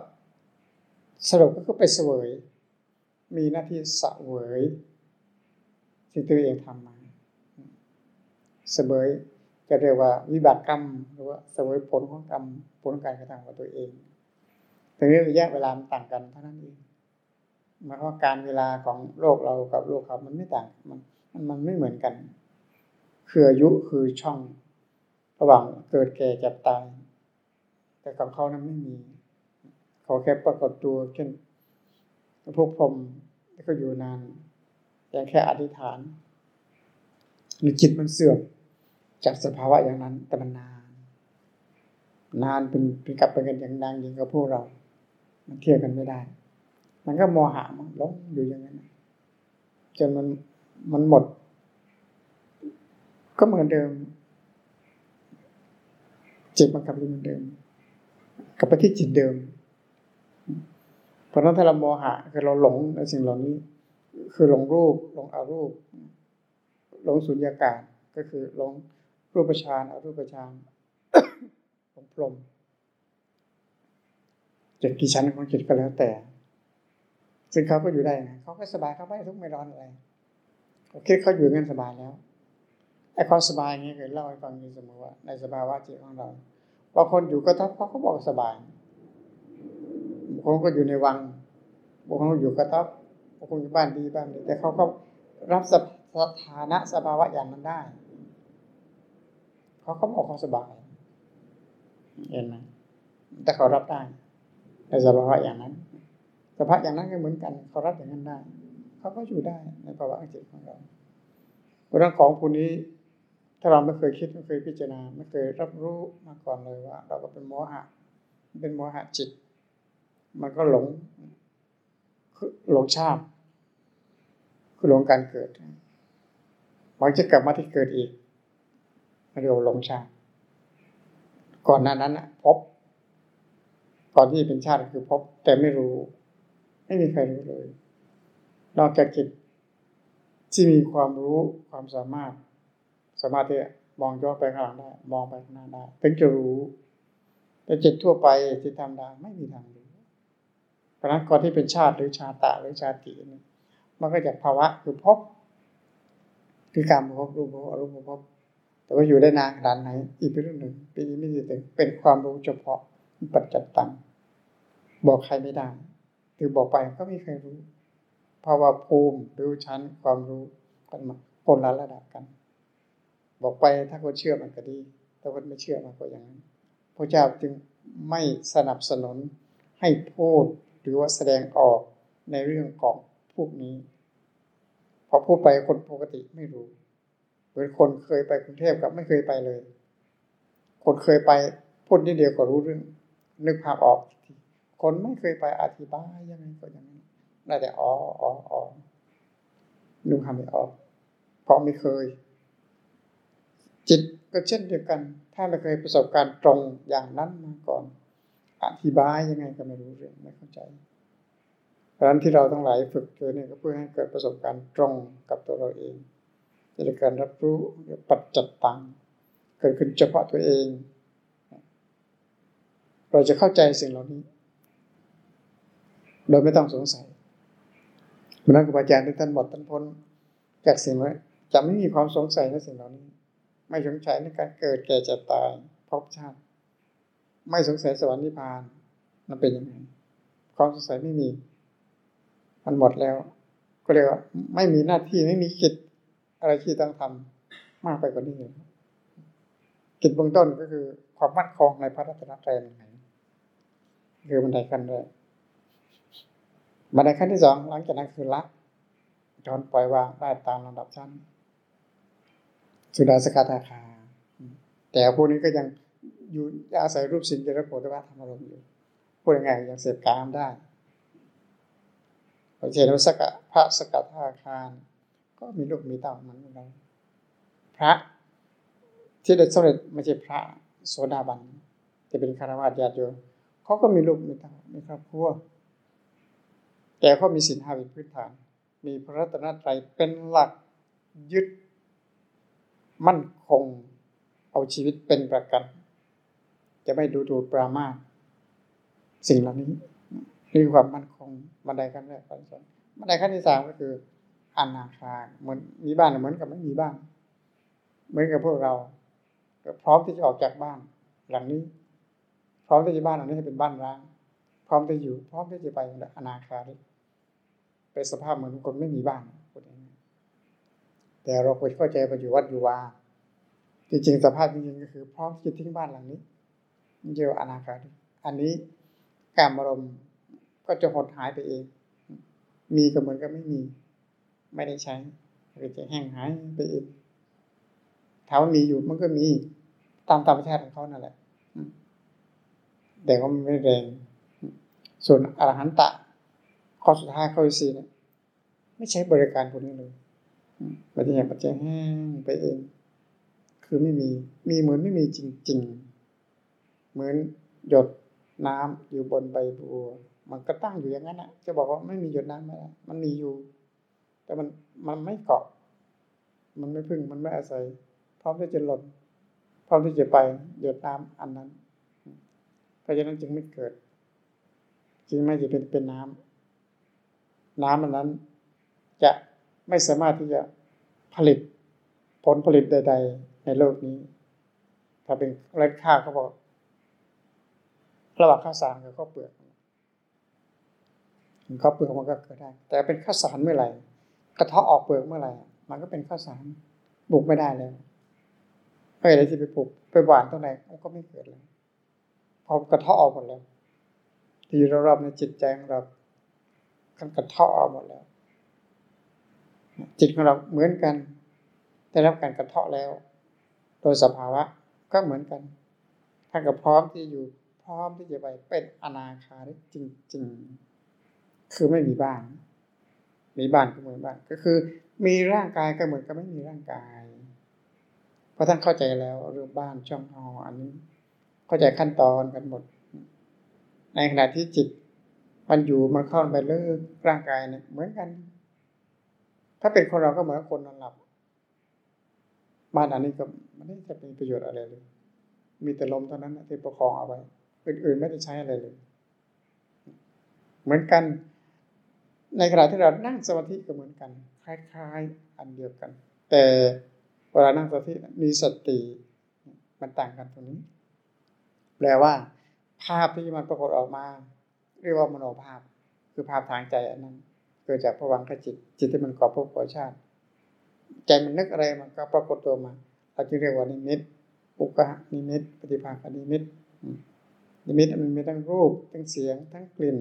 สรุปก็คือไปเสวย มีหน้าที่สเวยที่ตัวเองทำมาเสวยจะเรียกว่าวิบากกรรม หรือว่าเสวยผลของกรรมผลการกระทำของตัวเองตรงนี้ระยะเวลามันต่างกันเท่านั้นเองหมายความการเวลาของโลกเรากับโลกเขามันไม่ต่างมันมันมันไม่เหมือนกัน คืออายุคือช่อง ระหว่างเกิดแก่เจ็บตาย แต่ของเขานั้นไม่มี อแค่ปรากฏตัวเช่นพวกพรมที่เขาอยู่นานอย่างแค่อธิษฐานหรือจิตมันเสื่อมจากสภาวะอย่างนั้น แต่มันนาน นานเป็นเป็นกลับไปกันอย่างนางยิงกับพวกเรา มันเทียบกันไม่ได้ มันก็โมหะมันล้มอยู่อย่างนั้นจนมันมันหมด ก็เหมือนเดิม จิตมันกลับไปเหมือนเดิม กลับไปที่จิตเดิม เพราะนั้นถ้าเราโมหะคือเราหลงในสิ่งเหล่านี้ คือหลงรูปหลงอารูป หลงสุญญากาศก็คือหลงรูปฌานอรูปฌานหลงพรมจะกี่ชั้นของจิตก็แล้วแต่ ซึ่งเขาก็อยู่ได้ไงเขาก็สบายเขาไม่ทุกข์ไม่ร้อนอะไรเขาคิดเขาอยู่เงินสบายแล้วไอ้ความสบายอย่างนี้เคยเล่าให้ฟังอยู่เสมอว่า ในสภาวะจิตของเราบางคนอยู่ก็ทับเขาก็บอกสบาย บางคนก็อยู่ในวังบางคนก็อยู่กระทับบางคนอยู่บ้านดีบ้านดีแต่เขาก็รับสถานะสภาวะอย่างนั้นได้ เขาก็บอกเขาสบาย เห็นไหมแต่เขารับได้ในสภาวะอย่างนั้น สภาพอย่างนั้นก็เหมือนกัน เขารับอย่างนั้นได้ เขาก็อยู่ได้ในภาวะจิตของเราเรื่องของผู้นี้ถ้าเราไม่เคยคิดไม่เคยพิจารณาไม่เคยรับรู้มาก่อนเลยว่า เราก็เป็นโมหะ เป็นโมหะจิต มันก็หลงหลงชาติคือหลงการเกิดหวังจะกลับมาที่เกิดอีกเรียกว่าหลงชาติ ก่อนหน้านั้นนะพบก่อนที่เป็นชาติคือพบแต่ไม่รู้ ไม่มีใครรู้เลย นอกจากจิตที่มีความรู้ความสามารถ สามารถที่มองย้อนไปข้างหลังได้ มองไปข้างหน้าได้เป็นจะรู้ แต่จิตทั่วไปที่ทำได้ไม่มีทางรู เพราะนั้นก่อนที่เป็นชาติหรือชาตะหรือชาตินี่มันก็จากภาวะคือพบคือการพบรูปพบอรูปพบแต่ว่าอยู่ได้นานขนาดไหนอีกเป็นเรื่องหนึ่งปีนี้ไม่ดีแต่เป็นความรู้เฉพาะปัจจัตตังบอกใครไม่ได้หรือบอกไปก็ไม่เคยรู้ภาวะภูมิรือชั้นความรู้กันมาคนละระดับกัน บอกไปถ้าคนเชื่อมันก็ดีถ้าคนไม่เชื่อมันก็อย่างนั้นพระเจ้าจึงไม่สนับสนุนให้พูด รือว่าแสดงออกในเรื่องของพวกนี้ พอพูดไปคนปกติไม่รู้เหมือนคนเคยไปกรุงเทพกับไม่เคยไปเลย คนเคยไปพูดนิดเดียวก็รู้เรื่อง นึกภาพออก คนไม่เคยไปอธิบายยังไงก็ย่างนั้นได้แต่อ๋ออ๋ออ๋อนึกภาพไม่ออก เพราะไม่เคย จิตก็เช่นเดียวกัน ถ้าไม่เคยประสบการณ์ตรงอย่างนั้นมาก่อน อธิบายยังไงก็ไม่รู้เรื่องไม่เข้าใจ เพราะนั้นที่เราทั้งหลายฝึกเจอเนี่ยก็เพื่อให้เกิดประสบการณ์ตรงกับตัวเราเองจะได้การรับรู้ปัจจัดตังเกิดขึ้นเฉพาะตัวเอง เราจะเข้าใจสิ่งเหล่านี้ โดยไม่ต้องสงสัยเมื่อนั้นครูบาอาจารย์ท่านหมดท่านพ้นจากสิ่งนี้จะไม่มีความสงสัยในสิ่งเหล่านี้ ไม่สงสัยในการเกิดแก่เจ็บตายพบชาติ ไม่สงสัยสวรรค์นิพพาน มันเป็นยังไงความสงสัยไม่มี มันหมดแล้ว ก็เรียกว่าไม่มีหน้าที่ไม่มีกิจอะไรที่ต้องทำมากไปกว่านี้เลยกิจเบื้องต้นก็คือ ความมั่นคงในพระรัตนตรัยมันไหนคือบันไดขั้นแรกบันไดขั้นที่สองหลังจากนั้นคือละจอนปล่อยวางได้ตามลำดับชั้นสุดาสกทาคา แต่พวกนี้ก็ยัง อยู่อาศัยรูปสิ่งเจริญโพธิวัฒธรรมารมณ์อยู่พูดยังไงยังเสพกามได้พระเจนสกะพระสกทาคาร ก็มีลูกมีเต่ามันเหมือนกันพระที่ได้สำเร็จไม่ใช่พระโสดาบันจะเป็นคารวะญาติโยมเขาก็มีลูกมีเต่ามีครอบครัวแต่เขามีสินห้าเป็นพื้นฐาน มีพระรัตนตรัยเป็นหลักยึดมั่นคง เอาชีวิตเป็นประกัน จะไม่ดูถูกปรามาสิ่งเหล่านี้มีความมั่นคงบันไดขั้นแรกขั้นสองบันไดขั้นที่สามก็คืออนาคาเหมือนมีบ้านเหมือนกับไม่มีบ้าน เหมือนกับพวกเราพร้อมที่จะออกจากบ้าน หลังนี้ พร้อมที่จะบ้านหลังนี้ให้เป็นบ้านร้าง พร้อมที่อยู่ พร้อมที่จะไปอนาคาเป็นสภาพเหมือนคนไม่มีบ้านแต่เราไปเข้าใจไปอยู่วัดอยู่วาจริงๆสภาพจริงๆก็คือ พร้อมที่จะทิ้งบ้านหลังนี้ เรียกว่าอนาคาอันนี้การอารมณ์ก็จะหดหายไปเอง มีก็เหมือนกับไม่มี ไม่ได้ใช้ก็จะแห้งหายไปเองถามว่ามีอยู่มันก็มีตามธรรมชาติของเขานั่นแหละแต่ก็ไม่แรง ส่วนอรหันตะข้อสุดท้ายข้อที่สี่เนี่ยไม่ใช้บริการพวกนี้เลยปัจจัยปัจจัยแห้งไปเอง คือไม่มี มีเหมือนไม่มีจริง ๆ เหมือนหยดน้ำอยู่บนใบบัว มันก็ตั้งอยู่อย่างนั้นนะจะบอกว่าไม่มีหยดน้ำไม่ได้มันมีอยู่ แต่มันมันไม่เกาะ มันไม่พึ่งมันไม่อาศัย พร้อมที่จะหล่นพร้อมที่จะไปหยดน้ำอันนั้นเพราะฉะนั้นจึงไม่เกิด จึงไม่จะเป็นเป็นน้ำน้ำอันนั้น จะไม่สามารถที่จะผลิตผลผลิตใด ๆ ในโลกนี้ ถ้าเป็นเล็ดข้าเขาบอก ระหว่างข้าวสารกับข้าวเปลือกข้าวเปลือกมันก็เกิดได้ แต่เป็นข้าวสารเมื่อไหร่ กระเทาะออกเปลือกเมื่อไหร่ มันก็เป็นข้าวสารปลูกไม่ได้แล้วไม่อะไรที่ไปปลูกไปหวานตรงไหนมันก็ไม่เกิดเลยพอกระเทาะออกหมดแล้วที่เรารอบในจิตใจของเรากันกระเทาะออกหมดแล้ว จิตของเราเหมือนกัน ได้รับการกระเทาะแล้ว โดยสภาวะก็เหมือนกันท่านก็พร้อมที่อยู่ ร้อมที่จะไปเป็นอนาคาริจริง ๆ คือไม่มีบ้าน มีบ้านก็เหมือนบ้าน ก็คือ มีร่างกายก็เหมือนกับไม่มีร่างกายเพราะท่านเข้าใจแล้วเรื่องบ้านช่องหออันนี้ เข้าใจขั้นตอนกันหมด ในขณะที่จิต มันอยู่มันเข้าไปเลิกร่างกายเนี่ยเหมือนกัน ถ้าเป็นคนเราก็เหมือนคนนอนหลับบ้านอันนี้ก็ไม่ได้จะเป็นประโยชน์อะไรเลย มีแต่ลมเท่านั้นที่ประคองเอาไว้ อื่นๆไม่ได้ใช้อะไรเลย เหมือนกัน ในขณะที่เรานั่งสมาธิก็เหมือนกัน คล้าย ๆ อันเดียวกัน แต่เวลานั่งสมาธิมีสติมันต่างกันตรงนี้ แปลว่า ภาพที่มันปรากฏออกมา เรียกว่ามโนภาพ คือภาพทางใจอันนั้น เกิดจากพวังขจิต จิตที่มันก่อภพก่อชาติ ใจมันนึกอะไรมันก็ปรากฏตัวมาเราจึงเรียกว่านิมิตอุกะนิมิตปฏิภาคนิมิต นิมิตมันมีทั้งรูปทั้งเสียง ทั้งกลิ่น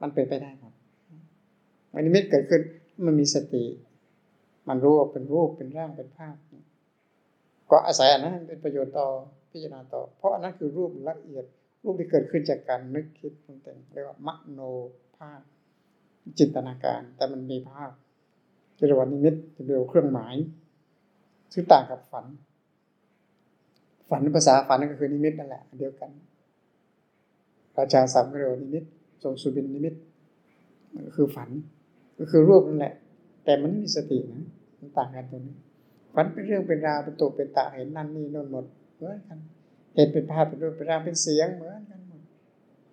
มันเป็นไปได้ครับมันนิมิตเกิดขึ้นมันมีสติ มันรู้ว่าเป็นรูปเป็นร่างเป็นภาพ ก็อาศัยอันนั้นเป็นประโยชน์ต่อพิจารณาต่อ เพราะอันนั้นคือรูปละเอียด รูปที่เกิดขึ้นจากการนึกคิดปรุงแต่งเรียกว่ามโนภาพ จินตนาการ แต่มันมีภาพเรียกว่านิมิตเรียกว่าเครื่องหมายซึ่งต่างกับฝัน ฝันภาษาฝันนั่นก็คือนิมิตนั่นแหละเดียวกัน ราชาศัพท์ก็เรียกนิมิตทรงสุบินนิมิตก็คือฝัน ก็คือรูปนั่นแหละ แต่มันไม่มีสตินะมันต่างกันตรงนี้ฝันเป็นเรื่องเป็นราวเป็นตัวเป็นตาเห็นนั่นนี่โน่นหมดเหมือนกันเห็นเป็นภาพเป็นรูปเป็นราวเป็นเสียงเหมือนกันหมด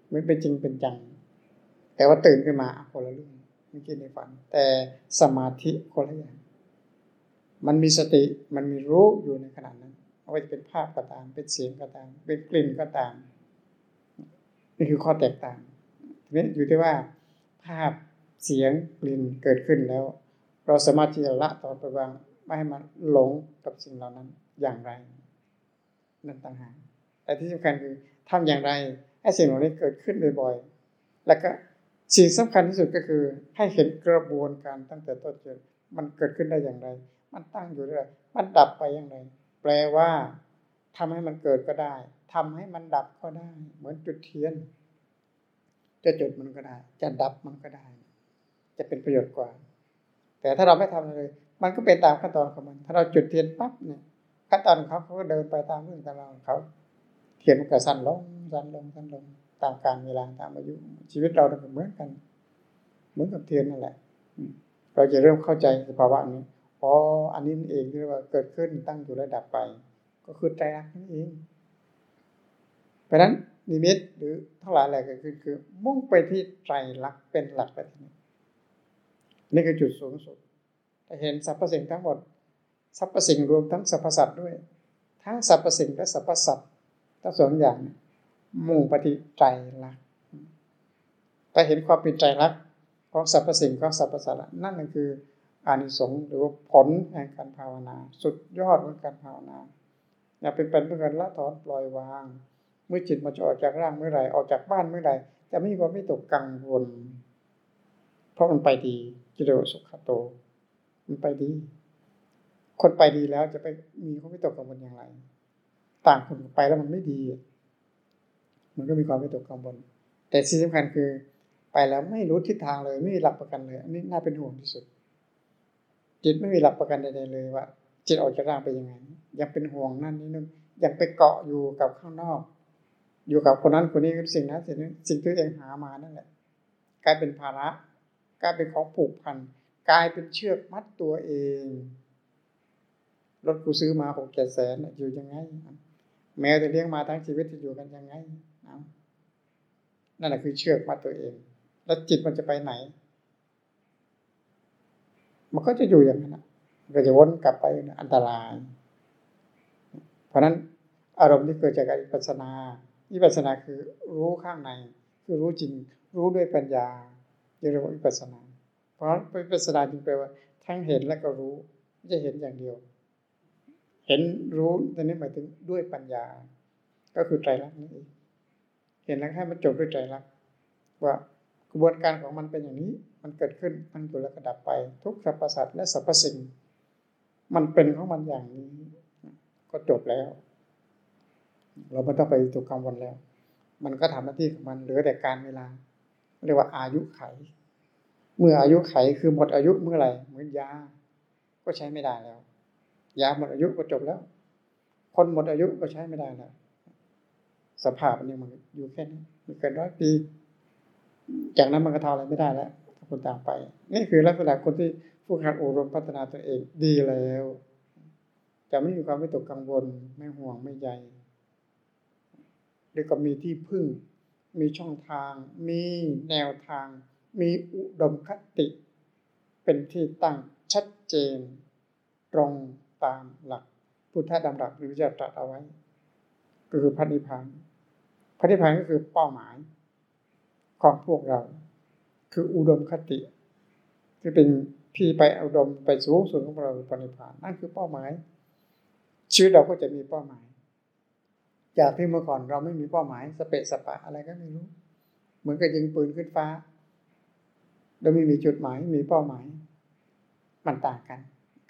เหมือนเป็นจริงเป็นจัง แต่ว่าตื่นขึ้นมาคนละเรื่องเมื่อกี้ในฝัน แต่สมาธิคนละอย่างมันมีสติมันมีรู้อยู่ในขณะนั้นไม่ว่าจะเป็นภาพก็ตาม เป็นเสียงก็ตาม เป็นกลิ่นก็ตาม นี่คือข้อแตกต่างทีนี้อยู่ที่ว่าภาพเสียงกลิ่นเกิดขึ้นแล้ว เราสามารถที่จะละตอนไปวางไม่ให้มันหลงกับสิ่งเหล่านั้นอย่างไร นั่นต่างหากแต่ที่สำคัญคือทำอย่างไรให้สิ่งเหล่านี้เกิดขึ้นบ่อยๆแล้วก็สิ่งสำคัญที่สุดก็คือ ให้เห็นกระบวนการตั้งแต่ต้นจนมันเกิดขึ้นได้อย่างไร มันตั้งอยู่เรื่อยมันดับไปอย่างไร แปลว่า ทำให้มันเกิดก็ได้ทำให้มันดับก็ได้ เหมือนจุดเทียน จะจุดมันก็ได้ จะดับมันก็ได้ จะเป็นประโยชน์กว่า แต่ถ้าเราไม่ทำเลย มันก็เป็นตามขั้นตอนของมัน ถ้าเราจุดเทียนปั๊บเนี่ยขั้นตอนของเขาเขาก็เดินไปตามเรื่องตามราวของเขา เทียนมันก็สั้นลงสั้นลงสั้นลงตามการเวลาตามอายุ ชีวิตเราเหมือนกัน เหมือนกับเทียนนั่นแหละเราจะเริ่มเข้าใจสภาวะนี้อ๋ออันนี้เองที่ว่าเกิดขึ้นตั้งอยู่ระดับไป ก็คือใจรักนั่นเอง เพราะนั้นนิมิตหรือทั้งหลายแหละก็คือคือ มุ่งไปที่ใจรักเป็นหลักแบบนี้นี่คือจุดสูงสุดจะเห็นสรรพสิ่งทั้งหมดสรรพสิ่งรวมทั้งสรรพสัตว์ด้วย ทั้งสรรพสิ่งและสรรพสัตว์ทั้งสองอย่างมุ่งปที่ใจรักแต่เห็นความเป็นใจรักของสรรพสิ่งของสรรพสัตว์นั่นคืออานิสงส์หรือว่าผลแห่งการภาวนา สุดยอดของการภาวนา อย่าเป็นเป็นเพื่อการละถอนปล่อยวาง เมื่อจิตมันจะออกจากร่างเมื่อไหร่ออกจากบ้านเมื่อไหร่จะไม่มีความไม่ตกกังวล เพราะมันไปดีจิตโดสุขโต มันไปดี คนไปดีแล้วจะไปมีความวิตกกังวลอย่างไร ต่างคนไปแล้วมันไม่ดี มันก็มีความวิตกกังวล แต่สิ่งสำคัญคือไปแล้วไม่รู้ทิศทางเลย ไม่มีหลักประกันเลย อันนี้น่าเป็นห่วงที่สุด จิตไม่มีหลักประกันใดๆเลยว่า จิตออกจากร่างไปยังไง ยังเป็นห่วงนั่นนี่นู่นยังไปเกาะอยู่กับข้างนอก อยู่กับคนนั้นคนนี้สิ่งนั้นสิ่งนี้สิ่งที่เองหามานั่นแหละกลายเป็นภาระกลายเป็นของผูกพันกลายเป็นเชือกมัดตัวเองรถกูซื้อมาหกเจ็ดแสนอยู่ยังไง แมวจะเลี้ยงมาทั้งชีวิตจะอยู่กันยังไงนั่นแหละคือเชือกมัดตัวเอง แล้วจิตมันจะไปไหน มันก็จะอยู่อย่างนั้น ก็จะวนกลับไปอันตราย เพราะนั้นอารมณ์ที่เกิดจากการวิปัสสนาวิปัสสนาคือรู้ข้างใน คือรู้จริง รู้ด้วยปัญญาเรียกว่าวิปัสสนา เพราะวิปัสสนาจึงแปลว่า ทั้งเห็นและก็รู้ไม่ใช่เห็นอย่างเดียว เห็นรู้ตอนนี้หมายถึงด้วยปัญญา ก็คือไตรลักษณ์นี่เองเห็นแล้วให้มันจบด้วยไตรลักว่ากระบวนการของมันเป็นอย่างนี้ มันเกิดขึ้นตั้งอยู่แล้วก็ดับไป ทุกสรรพสัตว์และสรรพสิ่ง มันเป็นของมันอย่างนี้ ก็จบแล้ว เราไม่ต้องไปถูกกังวลแล้ว มันก็ทำหน้าที่ของมันเหลือแต่การเวลา เรียกว่าอายุไข เมื่ออายุไขคือหมดอายุเมื่อไหร่เหมือนยา ก็ใช้ไม่ได้แล้ว ยาหมดอายุก็จบแล้ว คนหมดอายุก็ใช้ไม่ได้แล้ว สภาพนี้มันอยู่แค่นี้มันเกินร้อยปี จากนั้นมันก็ทำอะไรไม่ได้แล้วคนตางไป นี่คือลักษณะคนที่ ผู้ขาดอบรมพัฒนาตัวเองดีแล้ว จะไม่มีความไม่ตกกังวล ไม่ห่วงไม่ใยแล้วก็มีที่พึ่ง มีช่องทาง มีแนวทาง มีอุดมคติ เป็นที่ตั้งชัดเจน ตรงตามหลัก พุทธดำรัสหรือจะตรัสเอาไว้ ก็คือพระนิพพานพระนิพพานก็คือเป้าหมาย ของพวกเรา คืออุดมคติที่เป็น ที่ไปอุดมไปสูงสุดของเราคือพระนิพพานนั่นคือเป้าหมาย ชีวิตเราก็จะมีเป้าหมาย จากที่เมื่อก่อนเราไม่มีเป้าหมาย สเปะสปะอะไรก็ไม่รู้ เหมือนกับยิงปืนขึ้นฟ้าโดยไม่มีจุดหมายมีเป้าหมาย มันต่างกัน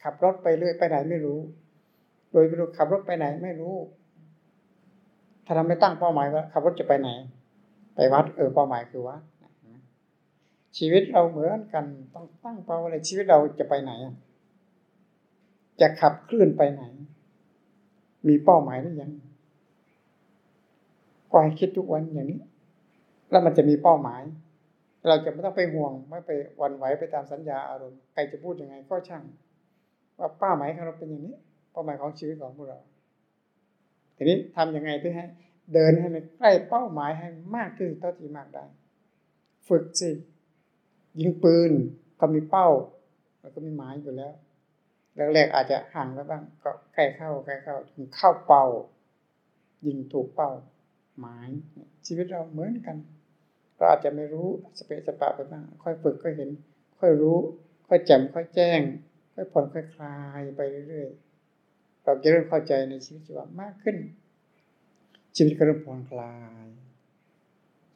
ขับรถไปเรื่อยไปไหนไม่รู้ โดยไม่รู้ขับรถไปไหนไม่รู้ ถ้าเราไม่ตั้งเป้าหมายว่าขับรถจะไปไหน ไปวัดเออเป้าหมายคือวัด ชีวิตเราเหมือนกัน ต้องตั้งเป้าอะไรชีวิตเราจะไปไหน จะขับเคลื่อนไปไหน มีเป้าหมายหรือยังก็ให้คิดทุกวันอย่างนี้ แล้วมันจะมีเป้าหมาย เราจะไม่ต้องไปห่วง ไม่ไปวันไหวไปตามสัญญาอารมณ์ใครจะพูดยังไงก็ช่าง ว่าเป้าหมายของเราเป็นอย่างนี้ เป้าหมายของชีวิตของพวกเรา ทีนี้ทํำยังไงที่ให้เดินให้มันใกล้เป้าหมายให้มากขึ้นเท่าที่มากได้ ฝึกสิ ยิงปืนก็มีเป้าแล้วก็มีหมายอยู่แล้วแรกๆอาจจะห่างแล้วบ้าง ก็ใกล้เข้าใกล้เข้าถึงเข้าเป้า ยิงถูกเป้า หมาย ชีวิตเราเหมือนกันเราอาจจะไม่รู้สเปสปะไปบ้างค่อยฝึกค่อยเห็น ค่อยรู้ ค่อยแจ่มค่อยแจ้ง ค่อยผ่อนค่อยคลายไปเรื่อยๆเราจะเริ่มเข้าใจในชีวิตชีวามากขึ้น ชีวิตก็เริ่มผ่อนคลาย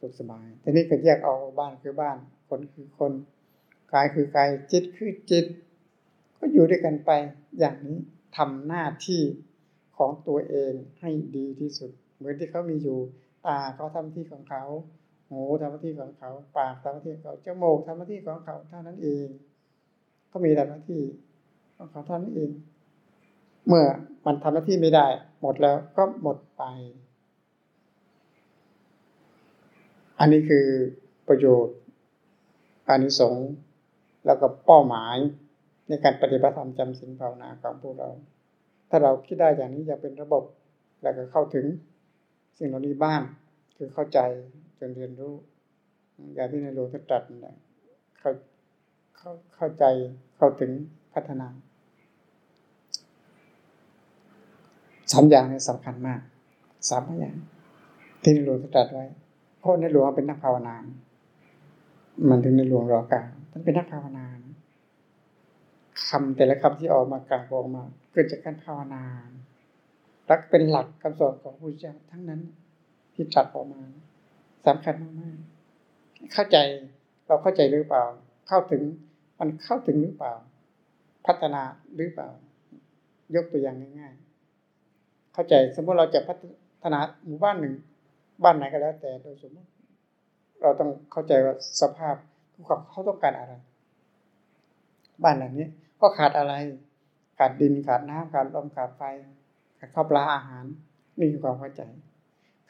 สุขสบายทีนี้ก็แยกออกบ้านคือบ้าน คนคือคนกายคือกายจิตคือจิต ก็อยู่ด้วยกันไปอย่างนี้ทำหน้าที่ของตัวเองให้ดีที่สุด เหมือนที่เขามีอยู่ตาเขาทำที่ของเขาหูทำหน้าที่ของเขา ปากทำหน้าที่ของเขาจมูกทำหน้าที่ของเขาเท่านั้นเองก็มีแต่หน้าที่ของเขาเท่านั้นเอง เมื่อมันทำหน้าที่ไม่ได้ หมดแล้วก็หมดไป อันนี้คือประโยชน์ อานิสงส์แล้วก็เป้าหมายในการปฏิบัติธรรมจำสินภาวนาของพวกเรา ถ้าเราคิดได้อย่างนี้อย่างเป็นระบบแล้วก็เข้าถึงสิ่งเหล่านี้บ้างคือเข้าใจจนเรียนรู้อย่างที่ในหลวงท่านตรัสนะเข้าเข้าเข้าใจเข้าถึงพัฒนาสามอย่างนี้สำคัญมากสามอย่าง ที่ในหลวงตรัสไว้เพราะในหลวงเป็นนักภาวนา มันถึงในหลวงรอกาท่านเป็นนักภาวนาคำแต่ละคำที่ออกมากลางออกมา เกิดจากการภาวนารักเป็นหลักคำสอนของพระเจ้าทั้งนั้นที่จัดออกมาสำคัญมากๆเข้าใจเราเข้าใจหรือเปล่า เข้าถึงมันเข้าถึงหรือเปล่า พัฒนาหรือเปล่า ยกตัวอย่างง่าย ๆ เข้าใจสมมติเราจะพัฒนาหมู่บ้านหนึ่ง บ้านไหนก็แล้วแต่โดยสมมติ เราต้องเข้าใจว่าสภาพเขาต้องการอะไร บ้านหลังนี้ก็ขาดอะไร ขาดดินขาดน้ำขาดลมขาดไฟขาดข้าวปลาอาหาร นี่คือความเข้าใจ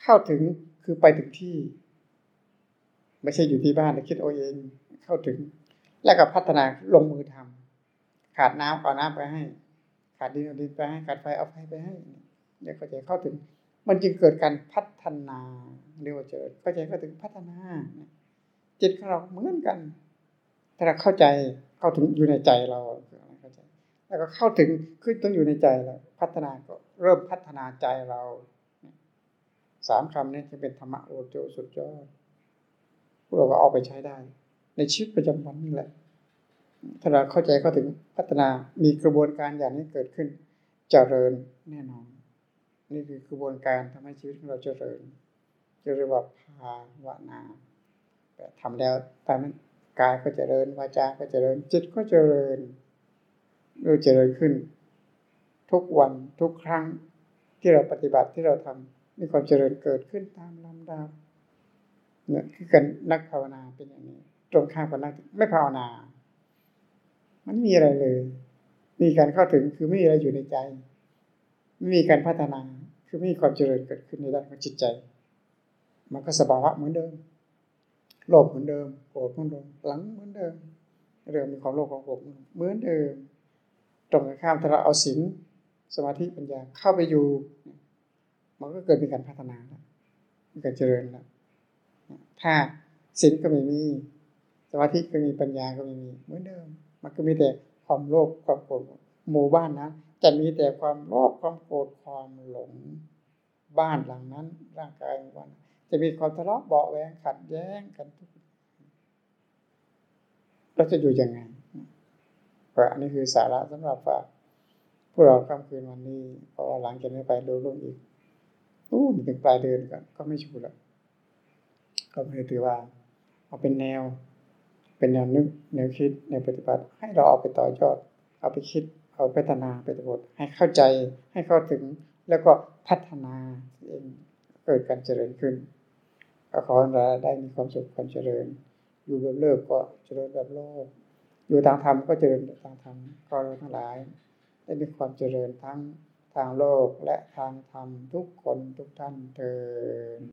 เข้าถึงคือไปถึงที่ ไม่ใช่อยู่ที่บ้านแต่คิดเอาเองเข้าถึง แล้วก็พัฒนาลงมือทำขาดน้ำเอาน้ำไปให้ ขาดดินเอาดินไปให้ขาดไฟเอาไฟไปให้เดี๋ยวเข้าใจเข้าถึง มันจึงเกิดการพัฒนา เรียกว่าเจอเข้าใจก็ถึงพัฒนาจิตของเราเหมือนกัน ถ้าเราเข้าใจเข้าถึงอยู่ในใจเราเข้าใจแล้วก็เข้าถึงขึ้นต้องอยู่ในใจเราพัฒนาก็เริ่มพัฒนาใจเราสามคำนี้จะเป็นธรรมะโอโจสุดยอดพวกเราก็เอาไปใช้ได้ ในชีวิตประจำวันนี่แหละ ถ้าเราเข้าใจเข้าถึงพัฒนามีกระบวนการอย่างนี้เกิดขึ้นเจริญแน่นอน นี่คือกระบวนการทำให้ชีวิตของเราเจริญ เรียกว่าภาวนาแต่ทำแล้วตามนั้นกายก็เจริญวาจาก็เจริญ จิตก็เจริญเรื่อเจริญขึ้น ทุกวันทุกครั้งที่เราปฏิบัติที่เราทำมีความเจริญเกิดขึ้นตามลำดับเนี่ยคือการนักภาวนาเป็นอย่างนี้ ตรงข้ามกับนักไม่ภาวนา มันมีอะไรเลย มีการเข้าถึงคือไม่มีอะไรอยู่ในใจ ไม่มีการพัฒนา คือไม่มีความเจริญเกิดขึ้นในด้านของจิตใจ มันก็สภาวะเหมือนเดิมโลภเหมือนเดิมโกรธเหมือนเดิมหลังเหมือนเดิมเรื่องมีความโลภความโกรธเหมือนเดิม ตรงกันข้ามถ้าเราเอาศีลสมาธิปัญญาเข้าไปอยู่ มันก็เกิดมีการพัฒนาแล้วมีการเจริญแล้วถ้าศีลก็ไม่มีสมาธิก็มีปัญญาก็ไม่มีเหมือนเดิม มันก็มีแต่ความโลภความโกรธหมู่บ้านนะจะมีแต่ความโลภความโกรธความหลงบ้านหลังนั้น ร่างกายวัน จะมีความทะเลาะเบาแหวงขัดแย้งกันทุกเราจะอยู่ยังไงก็อันนี้คือสาระสำหรับฝาพวกเราค่ำคืนวันนี้เพราะว่าหลังจากนี้ไปดูลงอีกตู้ถึงปลายเดือนกันก็ไม่ชูแล้วก็คือถือว่า เอาเป็นแนว เป็นแนวนึกแนวคิดแนวปฏิบัติ ให้เราเอาไปต่อยอด เอาไปคิด เอาพัฒนาไปตบทให้เข้าใจให้เข้าถึงแล้วก็พัฒนาเองเกิดการเจริญขึ้น ก็ขอให้เราได้มีความสุขความเจริญ อยู่แบบเลิกก็เจริญแบบโลก อยู่ทางธรรมก็เจริญทางธรรมก็เราทั้งหลาย ได้มีความเจริญทั้งทางโลกและทางธรรมทุกคนทุกท่านเถิด